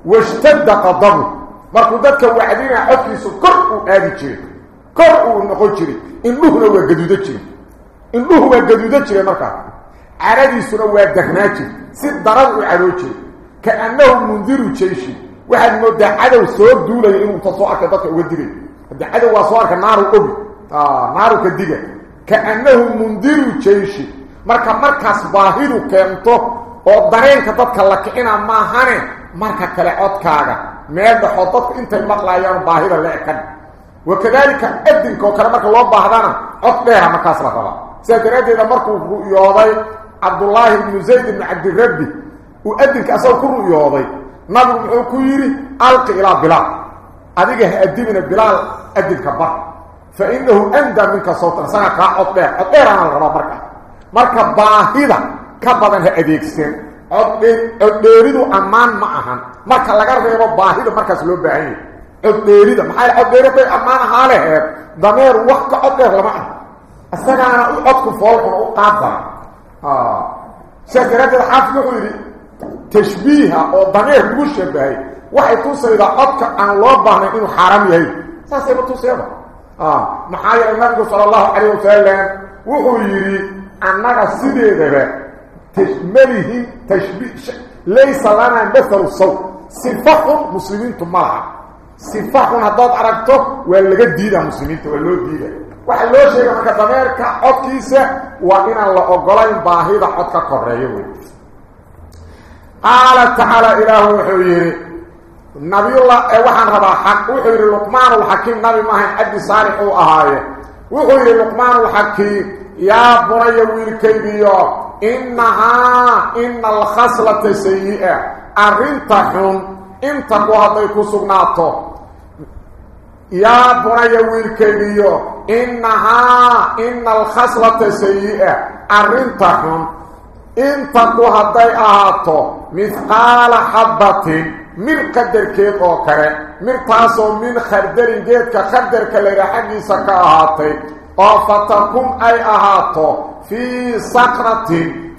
واشتد قضبه مركو ددك وعدينا حكي سكر وآدي جير kor uu noqon jiray indhuhuna waa gaduudo jiray mundiru jeyshi waxaad moodaa cadow soo duulaya inuu ta soo arka dadka uga digay haddii cadow waa soo arka naaru ogi naaru ka diga kaannahu mundiru jeyshi marka markaas baahidu keento oo dareenka dadka la kicina maahane marka kale codkaaga meel dhaxoo dadku intay maqlaayaan baahida la ekan wakadalika adinka oo kale marka loo baahdana cod dheera markaas la rabaa sidaa daraaddeeda markuu ru'yooday cabdullaahi ibnu zayd ibnu cabdirabbi uu adinka asagoo ku ru'yooday nabigu muxuu ku yidhi alqi ilaa bilaal adiga ha adibina bilaal adinka bar fa inahu anda minka sawtan isaga kaa cod dheer cod dheeraana la rabaa marka marka baahida ka badan ha adeegsan coddheeridu ammaan ma ahan marka laga reebo baahida markaas loo baahan استغانا قدك فوق وقاضا آه. شجره الحفل يقول تشبيهها أو بنيه مشبهه وهي توصل قدك ان لو بانه إنه حرام هي ساسه توصل آه. محايا النبي صلى الله عليه وسلم وحيري ان لا سيده ده تشبيه. تشبيه ليس لنا مثل الصوت. صفه مسلمين تمام صفه هذا عرفته ولا جديده مسلمين ولا جديده waxaa loo sheega marka dameerka codkiisa waa inaan la ogolayn baahida cod ka koreeyo wey qaala tacaala ilaahu wuxuu yidhi nabiyullah ee waxaan rabaa xaq wuxuu yidhi luqmaanulxakiim nabi maahayn cabdi saalix uu ahaaye wuxuu yidhi luqmaanulxakiim yaa bunaya wiilkaygiyo innahaa ina alkhaslata sayi-a arrinta xun inta ku hadday ku sugnaato يا بني ويركبيو إنها إن الخصلة سيئة. أرنتكم إن تقوها ضيعات مثقال حبة من قدر كيف اوكر من طاسو من خردر جيت كخردر كلي حقي سكاهات أو فتقوم أي اهات في صخرة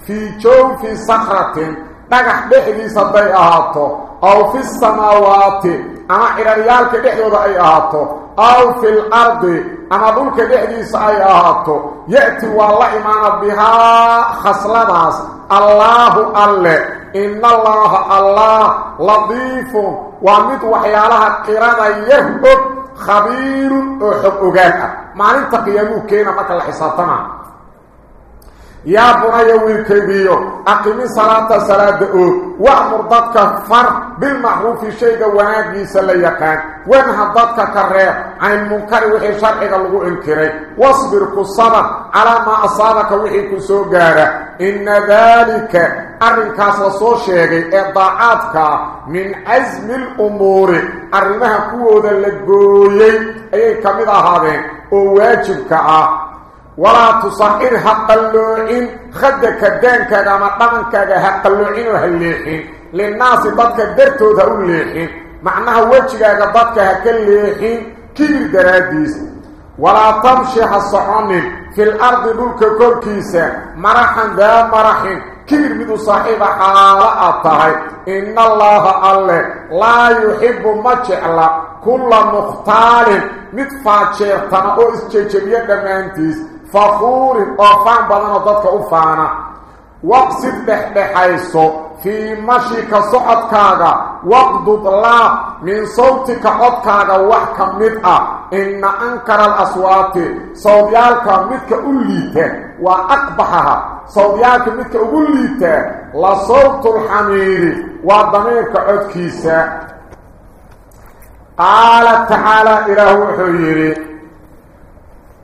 في جو في صخرة. بقى بهي صبي اهات أو في السماوات. اما ايريال كدخدود اي اهاتو أو في الأرض اما بول كدخديس اي اهاتو ياتي والله ما بها خصلاص الله الله ان الله الله لضيف وامد وحيالها قرن يهبط خبير وحقوقها ما انت قيامو كينا مثل حصاتنا يا بني ويتبيو اقيم صلاة صلاة وأمر ضدك فر بالمحروف شيء واجي سليقا وانهى ضدك كره عن المنكر وحي شرعك لو انكر واصبر قصبا على ما أصابك وحي كسو غار إن ذلك ارنك سو شيغي من عزم الأمور. أرنها قوه للغوي أي كميدة هذه؟ واجبك. Kuwooda la gooyey ayay ka mid ahaadeen oo waajibka ah walaa tusacir ha qalloocin khadaka daankaaga ama dhaqankaaga ha qalloocin oo ha leexin linnaasi dadka dartood ha u leexin macnaha wejigaaga dadka ha ka leexin kibir daraaddiis walaa tamshi ha soconin fil ardi dhulka korkiisa maraxan daa maraxin kibir midu فخور وفان بدن ضدك أفانا. واقصد بحب حيث في مشيك صحتك واقضد لا من صوتك حدك وحكا مدعا إن أنكر الأصوات صوتيالك مدك أوليته وأقبحها. صوتيالك مدك أوليته لصوت الحمير وضميرك أدكيسه قال تعالى إله حريري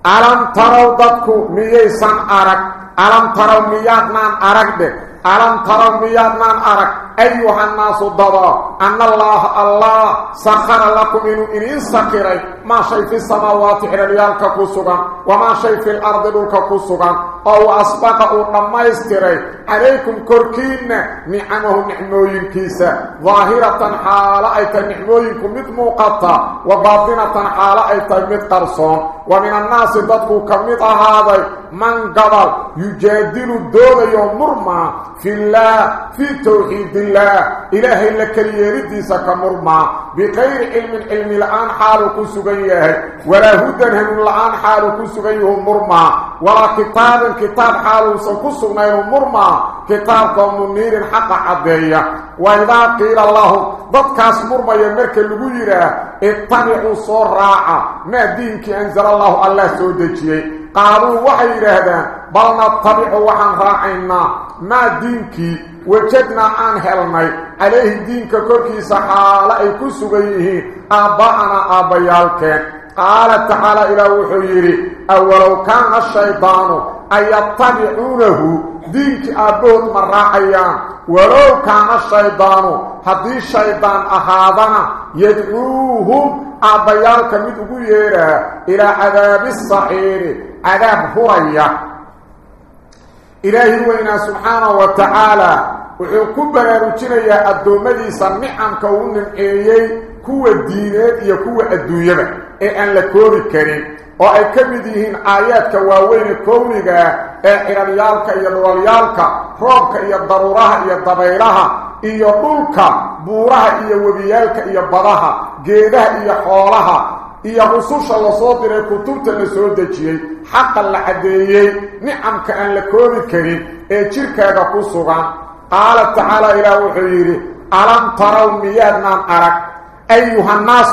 alam tarow dadku miyaysan arag alam tarow miyaadnaan arag dheh alam tarow miyaadnaan arag ayuhannaasu dado anna allaaha allah sakhara lakum inuu idiin sakiray maa shay fi samaawaati xidhalyaalka ku sugan wamaa shay fi lardi dhulka ku sugan oo wa asbaqa uu dhammaystiray calaykum korkiinna nicamahu nicmooyinkiisa daahiratan xaalo ay tahay nicmooyinku mid muuqata wa baatinatan xaalo ay tahay mid qarsoon ومن الناس بدك كمط هذا من قبل يجادل الدول يمرما في الله في توحيد الله. إله إلا كلي يرديس كمرما بغير علم العلم الآن حالك سبيه ولا هدن هم الآن حالك سبيه مرما ولا كتاب كتاب حالك سبيه مرما كتاب ضم النير حق عبيه وإذا قيل الله ضدكاس مرما يمرك اللغيرة اتبعوا صراعة ما دينك أنزل الله الله سودجيه قالوا وحي رهدان بل نتبع وحن راعينا ما دينك وجدنا عن هلمي عليه دينك كوركي سحالة اي كسوغيه آباءنا آبايالك قال تعالى إلى وحيري أولو كان الشيطان أن يتبعونه دينك أبوت من راعيان ولو كان الشيطان هذه الشيطان أهادنا يدعوهم أبيالك مدعو يرى إلى عذاب الصحير عذاب هرية إلهي وإنا سبحانه وتعالى وحكم براروجينيا الدومديسا نعمك ونمعيي كوة دينات iyo kuwa adduunyada ee aan la koobi karin oo ay ka mid yihiin aayaadka waaweyn kowniga ee roobka iyo daruuraha iyo dabaylaha iyo dhulka buuraha iyo webiyaalka iyo badaha geedaha iyo xoolaha iyo rususha la soo diray kutubta la soo dejiyey xaqa la cadeeyey nicamka aan la koobi karin ee jirkaaga ku sugan qaala tacaala ilaah wuxuu yidhi alam taraw miyaadnaan arag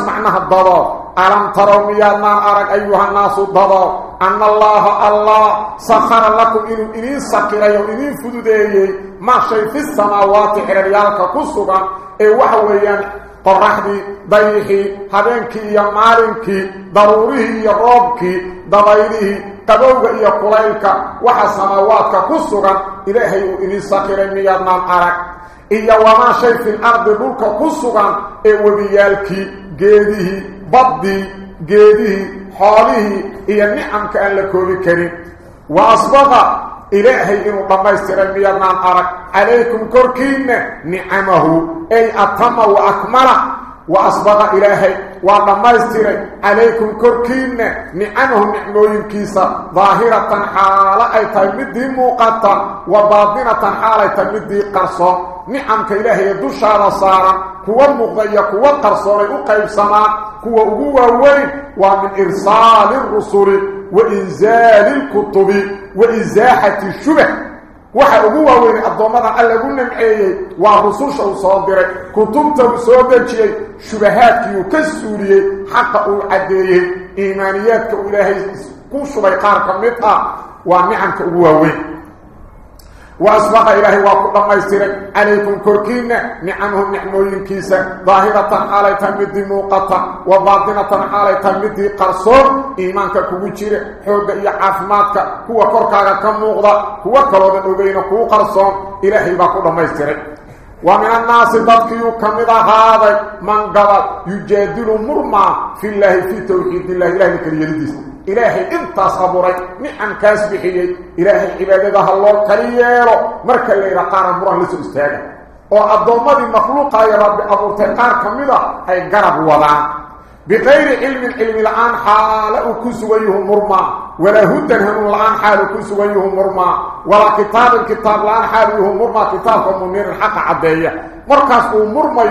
معناها الضباب ألم تروا ميادنا أرق أيها الناس الضباب أن الله الله سخر لكم إنه إنين سخر وإنين فدودي ما شيء في السماوات حريالك كسوغا إيه وحويا قرحدي ضيحي هبينكي يا مالنكي ضروريه يا روبكي ضبيره قبوغ يا قليلك وحا سماواتك كسوغا إلهي إنين سخر ميادنا أرق iyo wamaa shay fil ardi dhulka ku sugan ee webiyaalkii geedihii baddii geedihii حاله إيا نعمك أن لكوبي كريم. وأصبغ إلهي إن طميستر الميضان أرك. عليكم كركين نعمه. أي أتم وأكمله وأصبغ إلهي وضمستر عليكم كركين نعمهم نعمهم كيسا ظاهرة حالة أي تمدي موقتا وباضنة حالة أي تمدي قرصا نعم كإلهي دوشا رصارا هو المغضي هو القرصور اقيم سما هو هو اقوه ومن إرسال الرسل وإنزال الكتب وإزاحة الشبه. Waxa ugu waaweyn addoommadan alla ugu namceeyey waa rususha uu soo diray kutubta uu soo dejiyey shubahaadkii uu ka suuliyey xaqa uu caddeeyey iimaaniyaadka uu ilaahay ku shubay qaar ka mid ah waa nicamka ugu waaweyn وأسبق إلهي وقل ما يسترك عليكم كركين نعمهم نعموين كيسا ظاهرة حالي تمدي موقتا. وباطنة حالي تمدي قرصون. إيمانك كوجير حوق إيا عافماتك. هو كركاك كموغضا. هو كروضا أبين كو قرصون. إلهي وقل ما يسترك ومن الناس ضدكيو كمدا هذا من قبل يجادل مرمى في الله في توحيد الله. إله الكريم إلهي إنت صبري. نعم كاس بحيي إلهي عبادة الله كرييرو مركا اللي رقار مران لسو استاغا وعبدالمضي مخلوقا يا رب أبو تقار كمدا أي قرب وضعان بغير علم علم الآن حال كسويه مرمى. ولا هدى هم الآن حال كسويه مرمى. ولا كتاب الكتاب الآن حاله مرمى. كتاب منير الحق عبدية مركز مرمى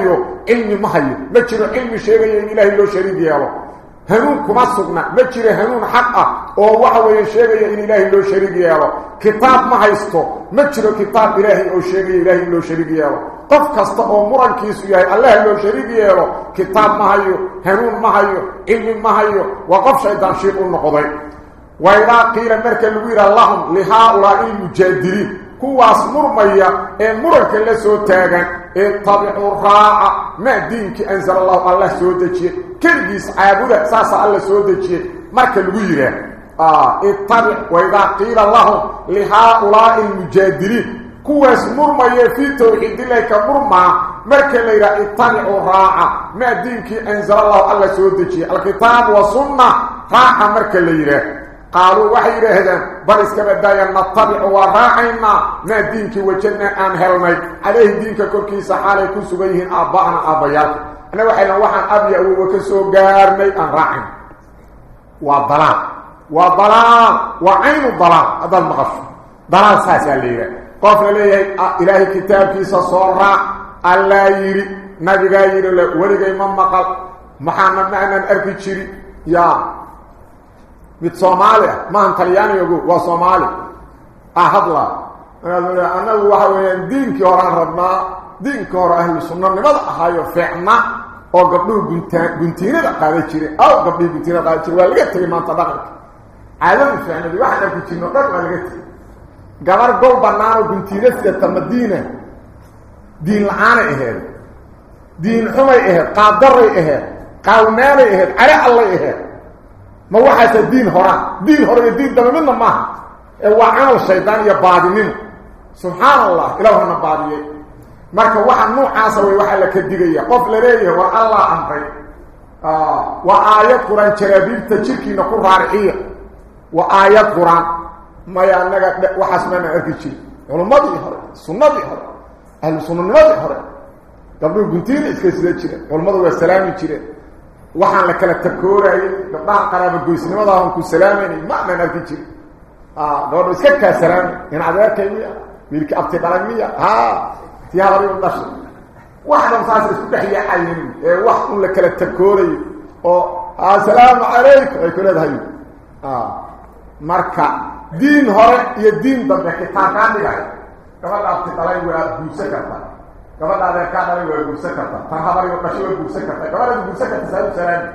علم مهي لكن علم شيء إلهي لو شريك يالو هنون كما سقنا ما جرى هنون حقا أو waxa weeye sheegaya in ilaahay loo shariig yeelo kitaab ma haysto ma jiro kitaab ilaahay oo sheegaya ilaahay loo shariig yeelo qof kasta oo murankiisu yahay allah loo shariig yeelo kitaab ma hayo hanuun ma hayo ilmi ma hayo wa qof shaydan shiiq u noqday wa ila qila marka lagu yira lahum li haula al mujadilin كواس مرمية اي مرنك اللي سوى تاغن اي طبيعو راعة ما دينك انزل الله الله سوى تاجي كرقيس عابودة ساسا الله سوى تاجي مرك الويرة اي طبيع وإذا قيل اللهم لهؤلاء المجادرين كواس مرمية في توحيد لك مرمى مرك اللي رأي طبيعو راعة ما دينك انزل الله الله سوى الكتاب وصنة راعة مرك اللي قالوا وحي رهدان بل اسكبا دايا نطبع وراعينا ما دينك وجدنا آن هلمي عليه دينك كوركي سحالي كن سبيهن آباءنا آبايات. أنا وحينا وحن أبي أبو وكسو قارمي أن راعين وضلال. وضلال. وعين الضلال. هذا المغف. ضلال ساسا الليلة قفل ليه إلهي كتاب كيسا صورا الله يري. nabigaa yidhi le weligay ma maqal maxaana maanan arki jiri yaa mid soomaali ah maahan talyaani ogo waa soomaali ah hadlaa annagu waxa weeyaan diinkii horaan rabnaa diinkii hore ahlu sunnanimada ahaayo fiicna oo gabdhuhu guntaa guntiinada qaadan jireen aw gabdhihii guntiinada qaadan jire waa laga tegay maanta dhaqanka caadadii fiicnadii waxaan arki jirno dhan waa laga tegay gabar gol bannaan oo guntiina sidata madiina diin la-aanay aheed diin xumay aheyd qaadaray aheyd qaawnaanay aheyd care allay aheyd iyo diin daba midna maaha ee waa camal shaydaan iyo baadinimo subxaan allah ilaahuna baadiyey marka waxa noocaasa way waxaa la ka digaya qof la leeyahay war allah amray waa aayad qur-aan jaraabiibta jirkiina ku raariciya waa aayad qur-aan maya annaga waxaas maana arki jiri culummadii hore sunnadii hore ahlu sunnanimadii hore gabdhuhu guntiina iska sida jireen culummadu waa salaami jireen waxaan la kala takoorayay gabdhaha qaraaba goysnimadaahon ku salaamaynay ma anaan arki jirin gabadho iska kaa salaamay in adeerkay miya wiilkii abti dhalay miya ha tii habari u dhashay waxdan saas isku dhex yacayin ee wax un la kala takoorayo oo assalaamu calaykum ay ku leedahay marka diin hore iyo diin dambe kitaabkaa dhigay gabadha abti dhalay waa guursan karta كبدا ده كادر ويغسكرت فخبر يقشوا يغسكرت كبدا يغسكرت سالم سلام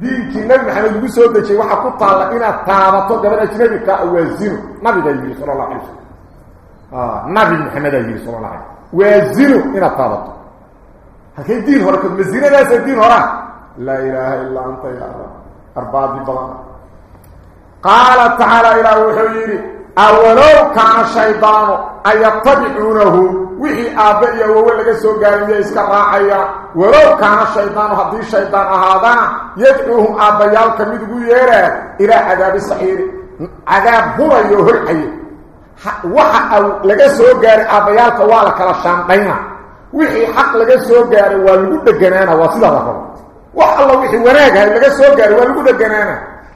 دين كنبي محمد بن سو دجي وحا كطال ان تابته قبل اجنبي كا وزير ما بده يجي صلى الله عليه آه نبي محمد عليه الصلاه والسلام وزير ان تابته هكذا دين هرك مزينه ناس الدين هرا لا اله الا انت يا رب ارباب بلان قال تعالى إلى وحي اولو كان شيطان ايتبعونهم wixii aabbe iyo awowe laga soo gaariya iska raacaya walow kaana shaydaanu haddii shaydaan ahaadana yadcuuhum aabbayaalka mid ugu yeeraa ilaa cadaabi saxiiri cadaab hurayo holcaye waxa laga soo gaaray aabbayaalka waa la kala shaandhayna wixii xaq laga soo gaaray waa lagu dheganaana waa sidaa la rabo wax alla wixii wanaagahay laga soo gaaray waa lagu dheganaana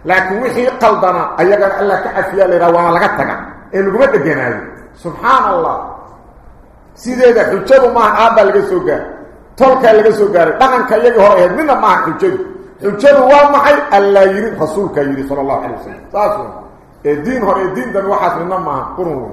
laakiin wixii qaldana ayagana allah ka cafiyaa la yidhaha waana laga taga ee laguma dheganaayo subxaan allah sideeda xujadu maaha aabbaa laga soo gaaray tolkaa laga soo gaaray dhaqanka iyagii hore ahayd midna maaha xujadu xujadu waa maxay allaa yidhi rasuulkaa yidhi sala allahu calay wasalam saas w ee diin hore ee diin dambe waxaas midna maaha qurun wey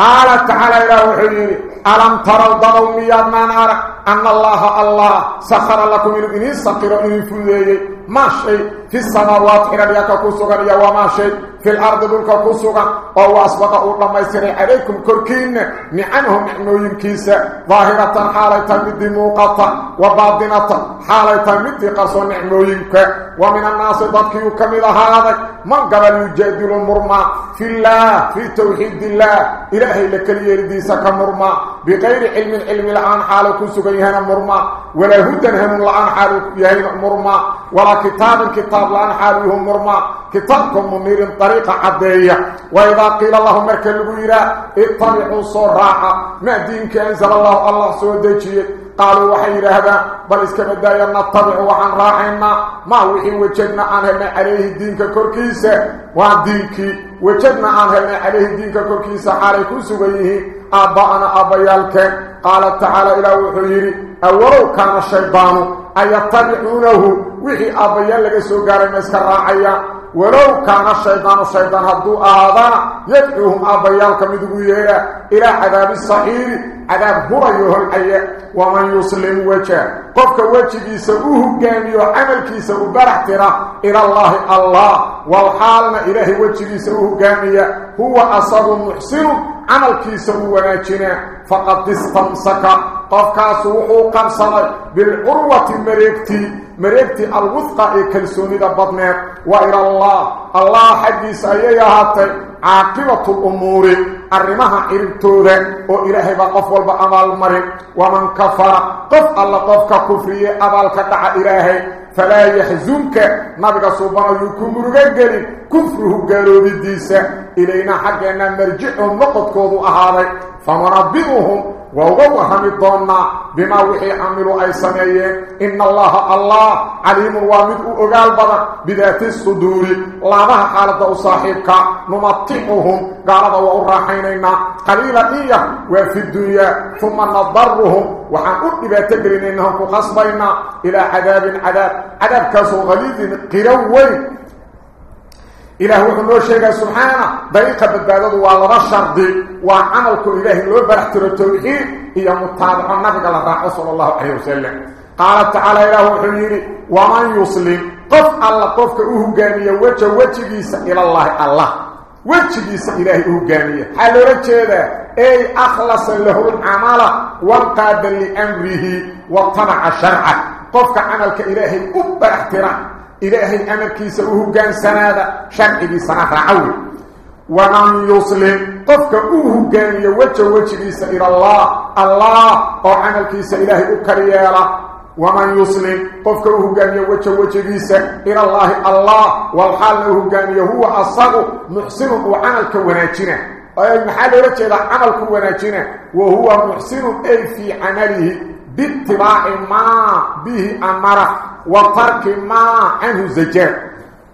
qaala tacaala ilaah wuxuu yidhi alam taraw dadow miyaadnaan arag ana allaha allah sakara lakum inuu idiin sakiro idin fudeeyey ما شيء في السماوات حراليك كسوغان يا وما شيء في الأرض ذلك كسوغان أو أسبق أولا ما يسري عليكم كركين نعنهم نحن ينكيس ظاهرة حالة مد موقطة وبعضنة حالة مد قصو نحن ينك ومن الناس ضدك يكمل هذا من قبل يجادل المرمى في الله في توحيد الله إلهي لك اليرديسك مرمى بغير علم العلم الآن حال كل سكينه مرما ولا هدنهم الآن حال يا مرما ولا كتاب الكتاب الآن حال يهم مرما كتابكم منير طريقة عدية. وإذا قيل اللهم مركل الغيره اطلعوا صراحة. ما دينك أنزل الله الله سو دجيه قالوا وحير هذا بل اسكنا بايا نطبع وحن راحينا. ما هو وجدنا عنه ما عليه الدين كوركيسة وعن دينك وجدنا عنه ما عليه الدين كوركيسة عليك سبيه أبعنا أبيالك قال تعالى إلى وحيري أولو كان الشيطان أن يطبعونه وحي أبيالك سوكار مسكر راعيه ولو كان الشيطان الشيطان هدو آذانا يدعوهم آبا يالك أبيالك مدقوييرا إلى عذاب الصحيري عذاب أيها الحياء ومن يسلم وجه قفك وجه بيسروه قاميو عمل كيسرو برحترا إلى الله الله والحالنا إله وجه بيسروه قاميو هو أصاب محسن عمل كيسرو وناجنا فقد استمسك قفك سوحو قرصنا بالعروة المريكتي مريبتي الوثقة إيه كالسوني دبطنك وإلى الله. الله حديث أيها هاتي. عاقبة الأمور. أرمها إرتودة. وإلهي بقفول بأمال مري. ومن كفر. قف اللطفك كفرية أبال كتع إلهي. فلا يحزنك. نبقى صوبنا يكون مرغيري كفره قالوا بديسة. إلينا حقنا مرجعهم نقط كوضو أهالي. فمربئهم famanabi'uhum ووضحهم الضونا بما وحي عملوا أي سميين إن الله الله عليم وامد بدا بذات الصدور. لامها حالة صاحبك نمطعهم قالوا وأراحينينا قليلا إياه وفي الدنيا ثم نضرهم. وحن أقلب تقرين إنهم قصبينا إلى عذاب عذاب. عذاب كاسو غليظ قروي. إله وحنو شيئا سبحانه طريقة بالبادة والله شرطي وعملك إله لو برحت التوحيد هي متابعة النبي الله صلى الله عليه وسلم. قال تعالى إله وحنيري ومن يسلم؟ قف الله قفك أهجانية وجه وجهيس إلى الله الله. وجهيس إله أهجانية حال رجيدا أي أخلص له العمل وانقاد لأمره وطبع شرعه. قفك عملك إلهي أبر احترام إلهي أمركيس أهجان سنادة شرعي سنة رعوي ومن يسلم قفك أهجان يوجه وجهيس إلى الله. الله أو عملكيس إلهي أكريالا ومن يسلم قفك أهجان يوجه وجهيس إلى الله. الله والحال أهجان هو أصغ محسن وعملك وناجنا أي محل رجل عملك وناجنا وهو محسن أي في عمله. باتباع ما به أمره وترك ما عنه زجاج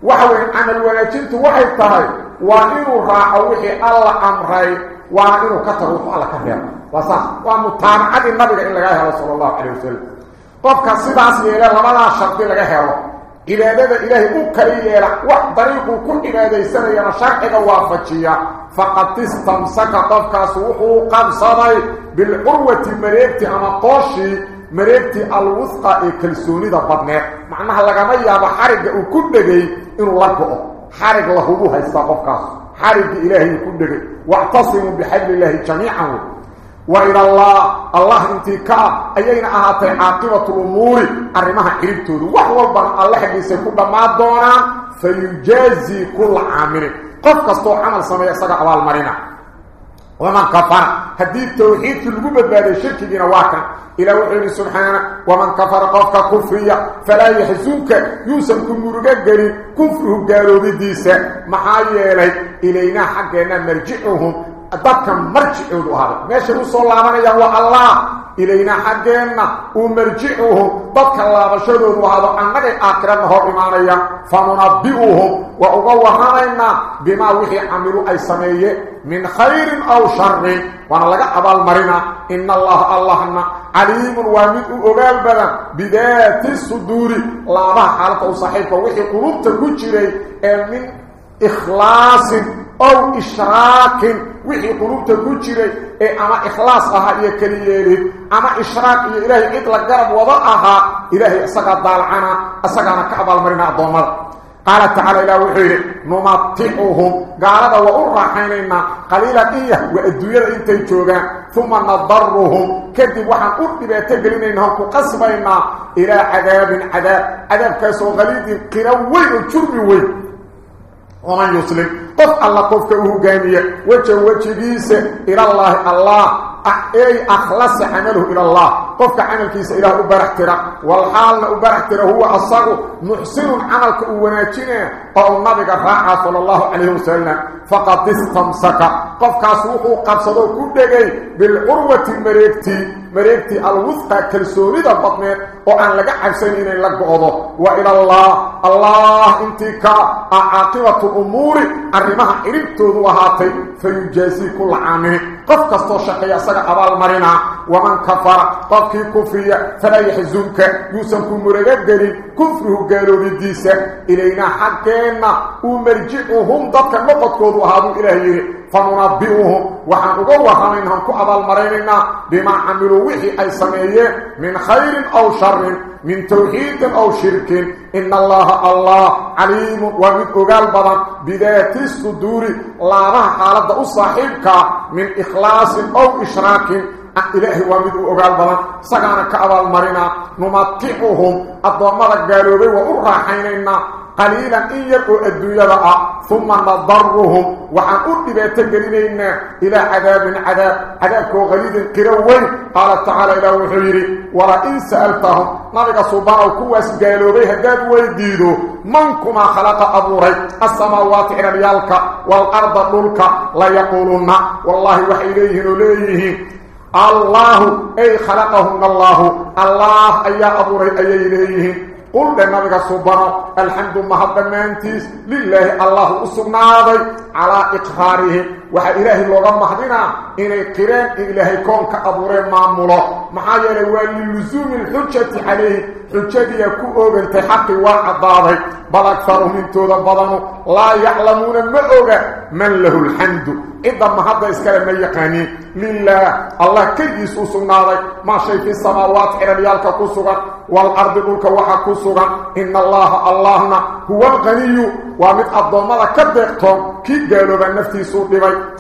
وحوين عمل وناجنت وحي الطهي وإنه راع وحي الله أمري. وإنه كتره الله كثير وصح ومتابعة النبي إلا قاله صلى الله عليه وسلم. قفك الصداس يلا لما شرط لقاله إلى هذا إلهذا إلهي كريلا وطريق كل إلى يسر يا شرقك وافجيا. فقد استمسك طفك سوحو قام صدي بالعروة مريبت أما طاشي مريبت الوثقة إكلسوني ذا بطنع معنى هلقا ميا بحارق وكدقي إنو لكو حارق لهبوها يستطفك حرق إلهي كدقي واعتصم بحب الله جميعا. وإلى الله. الله انتكاء أيين أهاتي عاقبة الأمور؟ أرمها إربتود وحوالبا الله يسي كل ما دونا فيجازي كل عامل. قف قصتو عمل سمية صدق أبال مرينة ومن كفر. هذه التوحيد في الجوبة بعد الشرك دينا واكرا إلى وحيني سبحانه. ومن كفر قفك كفرية. فلا يحزوك يوسف كنورك قري كفره قالوا بديسة. محايا إليه. إلينا حقنا مرجعهم. أدبكم مرجعوا هذا ماشي وصل لنا يا الله إلينا حقنا. ومرجعوه بك الله بشرو هذا أنك اكرم هو ايمان يا فمنبئوه واوهنا ان بما وحي عملوا أي سمية من خير أو شر. وأنا لقى ابال مرنا إن الله اللهم عليم وامد اوغال بلا بذات الصدور. لا بحال صحيح. وحي قرب تجري من إخلاص. أو إشراك وحي قلوبته كجري إيه أما إخلاص أها إيا كليالي أما إشراك إيا إلهي إطلق قرب وضعها إلهي أساق الضالعنا أساق أنا كعب المرنة الضمر. قال تعالى إلى وحيري نمطئهم قال هذا وأرحينينا قليلا إيه وأدوية إنتي جوغان ثم نضرهم. كذب وحن أردب تقلين إنهم قصبينا إلى عذاب عذاب عذاب كاسو غليد قروي وجرمي ومن يسلم. قف الله قفك أهجانية وجه وجه بيس إلى الله. الله أي أخلص عمله إلى الله. قفك عمل كيس إله أبرحترا. والحال أبرحترا هو أصغر محسن عملك أوناتنا أو النبي الراحة صلى الله عليه وسلم. فقد استمسك قفك أسوحه قبصده كدقي بالعروة المريكتي. مريكتي الوثقى كالسوريدة البطنية وأن لقى حسنين لقعضه وإلى الله الله انتك عاقبة الأمور أرمها إربتوذ وهاتي فيجازي كل عامل قف كستو شقيا سقى أبال مرنا ومن كفر قف كفرية فلا يحزنك يوسف مرقب قليل كفره قالوا بالديسة إلينا حقنا ومرجعهم ضدك نقطكوذ وهذا إلهي فننبئهم. وحن أقوها منهم كأبال مريننا بما عملوا وحي أي سمية من خير أو شر من توحيد أو شرك. إن الله الله عليم ومن أقال بضان بذات الصدور. لا راه حالة أصاحبك من إخلاص أو إشراك. إلهي ومن أقال بضان سقانا كأبال مرنا نمتعهم. الضمار قالوا بي وأرحيننا قليلا إن يكو الدنيا ثم نضرهم وعن أردب تقرينينا إلى عذاب عذاب عذاب غليظ قروي قال تعالى إلى وحيري ولئن سألتهم نبقى صبانا وكواس قالوا بي هداد ويديدوا منكما خلق أبوري السماوات إلى ريالك والأرض لا يقولون. والله وحي إليه نليه الله أي خلقهن الله. الله أي أبوري أي إليهم قل لنبغى سبحانه الحمد مهد مانتيس لله الله أسقناضي على إقراره. وحا إلهي لغا مهدنا إني قران إلهي كونك أبوري معموله محايا لوالي لزوم الحجة عليه. حجة يكو أوغن تحقي وعضاضي بل أكثر من تودا بضنو لا يعلمون ما أوغا من له الحمد إذا ما هذا إسكال ما يقاني لله الله كي يسوسناضي ما شيء في السماوات حرميالك كسوغا والأرض قلك وحا كسوغا إن الله اللهنا هو الغني ومن الضمالة كبيرتهم كي قالوا بنفتي سوء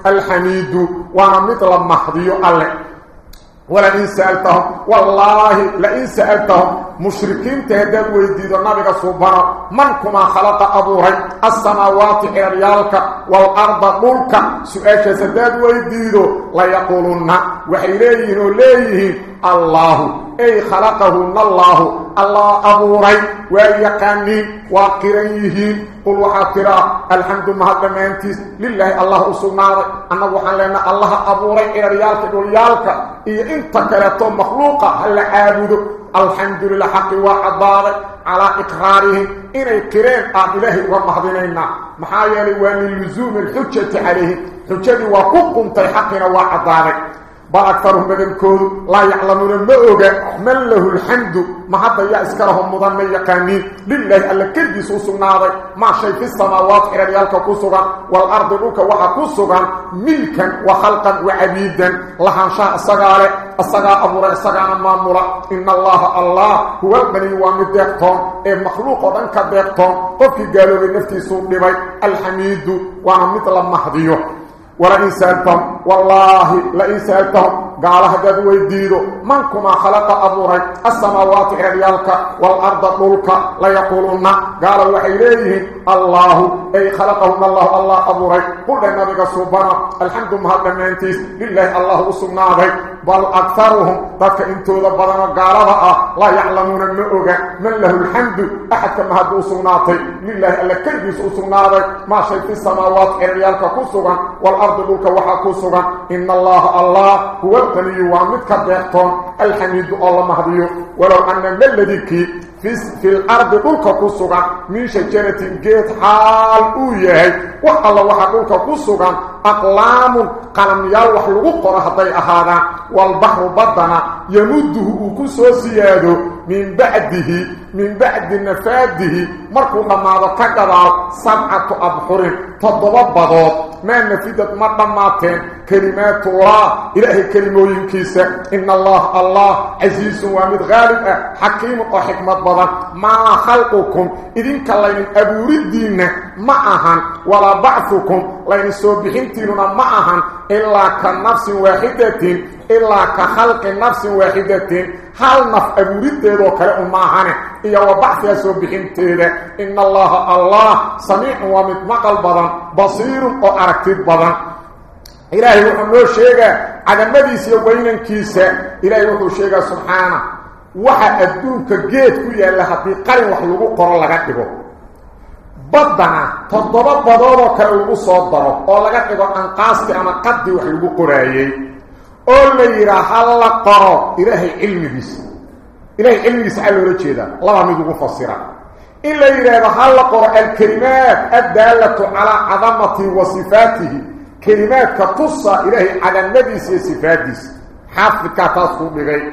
الحميد وأنا مثل محضي الله ولئن سألتهم والله لئن سألتهم مشركين تهدد ويديد النبي سبحانه من كما خلق أبوهي السماوات حريالك والأرض ملك سؤال سداد ويديد لا يقولون وحيليه وليه الله أي خلقهن الله. الله أبوري ويقاني وقريه. قل وحاكرا. الحمد مهد مانتيس لله الله أصنع أنه وحن لنا الله أبوري إريالك وليالك إيه إنت كلتو مخلوقة. هل عابد الحمد لله حق وعبار على إقرارهم إني كرين إلهي ومهدنينا. محايا لوان اللزوم الحجة عليه. حجة وقوكم تيحقنا وعبارك بل أكثرهم بدنكود لا يعلمون ما أوغا من له الحمد. ما حتى يأسكرهم مضان يقانين لله ألا كربي سوسناضي ما شيء في السماوات إريالك كسوغا والأرض لك وحا كسوغا ملكا وخلقا وعبيدا. لها شاء السغالة السغاء أبورا السغاء مامورا. إن الله الله هو البني ومديقتون إيه مخلوق ودنك ديقتون قفك قالوا لنفتي سوء الحميد وأنا مثل مهديه ولئن سألتهم والله لئن سألتهم قال هدد ويديدو من كما خلق أبوري السماوات عريالك والأرض ملك ليقولون قال وحيليه الله أي خلقهم الله الله أبوري قل النبي سبحانه الحمد مهد منتيس لله الله أصنع بل أكثرهم ذاك انتو ذبضنا قالوا لا يعلمون المؤغة من له الحمد أحد كما هدو أصنعتي لله ألا كيبس أصنعتي ما شيء في السماوات عريالك كسوغا والأرض ملك وحا كسوغا إن الله الله هو الغني ومدك بيختون الحميد الله مهديو ولو أن الذي في, في الأرض قلك كسوغا من شجرة جيت حال أويه وحال وحا قلك كسوغا أقلام قلم يالوح لغقر أهادا والبحر بدنا يمده كسو سياده من بعده من بعد نفاده. مركو لما كقدال سبعة أبحر تضبط ما نفيدت مردماتين كلمات الله إلهي كلموين كيسا إن الله الله عزيز ومد غالب. حكيم وحكمة بضان ما خلقكم؟ إذن كاللين أبو ردين معهن. ولا بعثكم. لين سوبحنتيننا معهن. إلا كنفس واحدة. إلا كخلق نفس واحدة. هل نف أبو ردين وكلا معهن إيا وبعث سوبحنتين إن الله الله سميع ومد مقل بضان بصير وأركتب بضان إلهي وحنو شيغا عدمديس يوينن كيسا إلهي وحنو شيغا سبحانه. وحا أدونك جيد كي يلا حتي قرن وحلوغو قرن لغا أو أو ليرا حالا قرو إلهي علمي بيس إلهي علمي بيس علو رجيدا الله ميدوغو فصيرا إلا يرى حالا قرو الكلمات الدالة على عظمة وصفاته كلمات كتصى إلهي على النبي صفاتيس حافظ كاتاسو بغي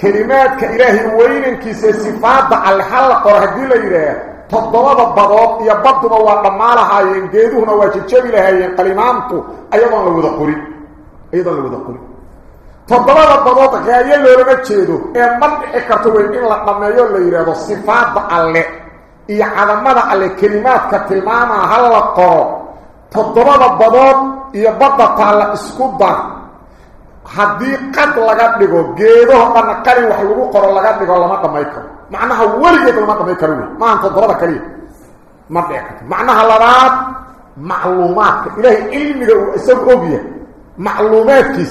كلمات كإلهي وين كيس صفات على الحلقة وهدي ليرى تضرب الضباط يبطن وقمالها ينجيدون وججب لها كلمانته أيضا لو ذكري أيضا لو ذكري تضرب الضباط كأي اللي لما تشيدو إن من إكرتوين إن لما يقول ليرى الصفات على إيا على مدى على كلمات كتلمانا الضباط badda taala isku dar haddii qad laga dhigo geedaho dhanna qarin wax lagu qoro laga dhigo lama dhamay karo macnaha weligeed lama dhamay karo wey maahan todobada kaliya ma dhici karto macnaha labaad macluumaadka ilaahay cilmiga uu isagu ogyahay معلوماتك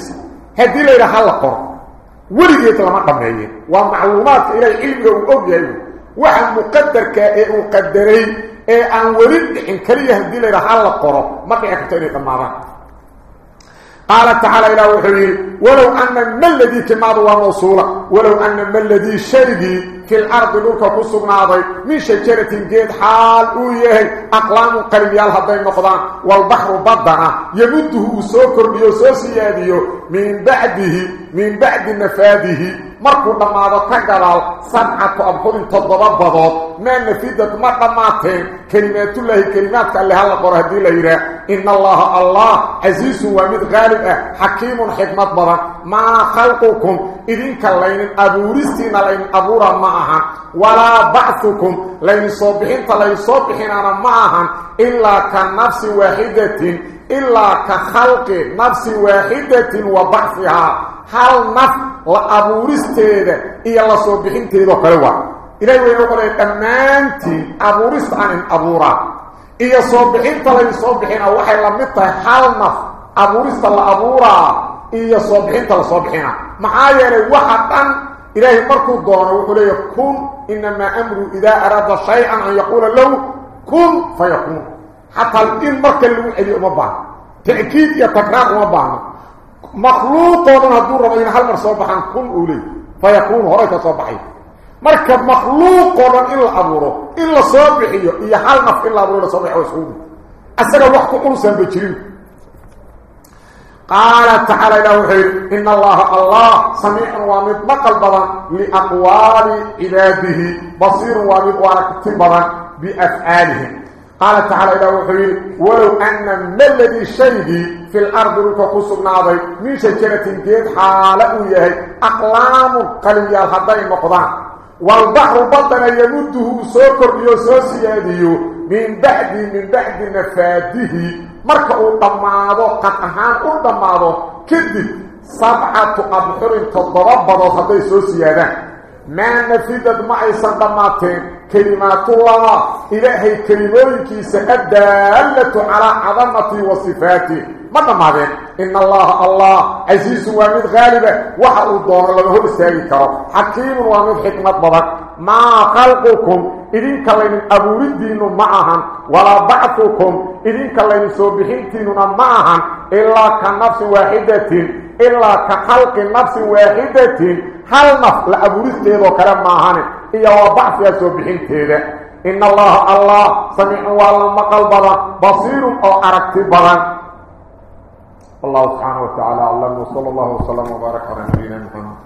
هدي لي رحل قر وريت لما قبيه ومعلومات إلى العلم اوغي واحد مقدر كاء مقدري ان وريت ان كريه هدي لي رحل قر ما تكتري قمارا قال تعالى إلى وحي ولو ان ما الذي تمار وموصوله ولو ان ما الذي شرقي في الأرض لولك قصب ناضي من شجرة الجيد حال أويه أقلام قلم يالها بين نقضان والبحر بضعة يمده سوكر بيوسوسي يديه من بعده من بعد نفاده مركو دماغة تقلال سمعك أبهر تضبط بضوط ما نفيدت مرماتين كلمات الله كلمات كالله الله قره دي ليرا إن الله الله عزيز ومد غالب حكيم حكمت بضوط ما خلقكم. إذن كاللين أبورستين لين أبورا معها. ولا بعثكم. لين صبحين فلين صبحين أنا معها. إلا كنفس واحدة. إلا كخلق نفس واحدة وبعثها. هل نفس لأبورستين؟ إلا صبحين تيدو قلوة إليه يقول إيه؟ أمانتي أبورست عن أبورا. إيا صبحين فلين صبحين أوحي لمتها هل نفس أبورست لأبورا؟ Iyo soo bixinta la soo bixina maxaa yeelay waxa dhan ilaahay markuu doono wuxuu leeyahy kun inamaa amru idaa araada shay-an an yaquula lahu kun fayakuun xataa in marka lagu celiyo uma baahno ta'kiid iyo takraar uma baahno makhluuqoodan hadduu rabo in hal mar soo baxaan kun uu leey fayakuunu horay ka soo baxay marka makhluuqoo dhan in la abuuro in la soo bixiyo iyo hal naf in la abuuro la soo bixiyo iskugu asaga wax ku ulusan ba jirin قال تعالى له إن الله الله سميع وامد مقل بضا لأقوال عباده بصير واركتب بضا بأفعالهم قال تعالى له ولو أن ما الذي شيء في الأرض لك قصبنا من شجرة جيد حالة يهي أقلام قليل هذين مقضان والبحر بطن يمده سوكر يوسوسي يديو من بعد من بعد نفاده مركه الضماده قطهان الضماده كذب. سبعة أبحر تضربض فضي سوسي يده ما نفيدت معي صدماتين. كلمات الله. إلهي كلمات سأدى ألة على عظمتي وصفاتي. متمادين إن الله الله عزيز وامد غالبا وحق الدور الله هو استاذي كرب حكيم وامد حكمة بضك ما خلقكم. إذن كلين أبو ردين معهم ولا بعثكم. إذن كلين سبحيتين معهم إلا كنفس واحدة. إلا كخلق نفس واحدة. هل نفس لأبو ردين وكرم معهم إياه بعث يا سبحيتين إن الله الله. سمع والمقال بضك بصير أو أركت بضك والله سبحانه وتعالى أعلم وصلى الله وسلم وبارك على نبينا محمد.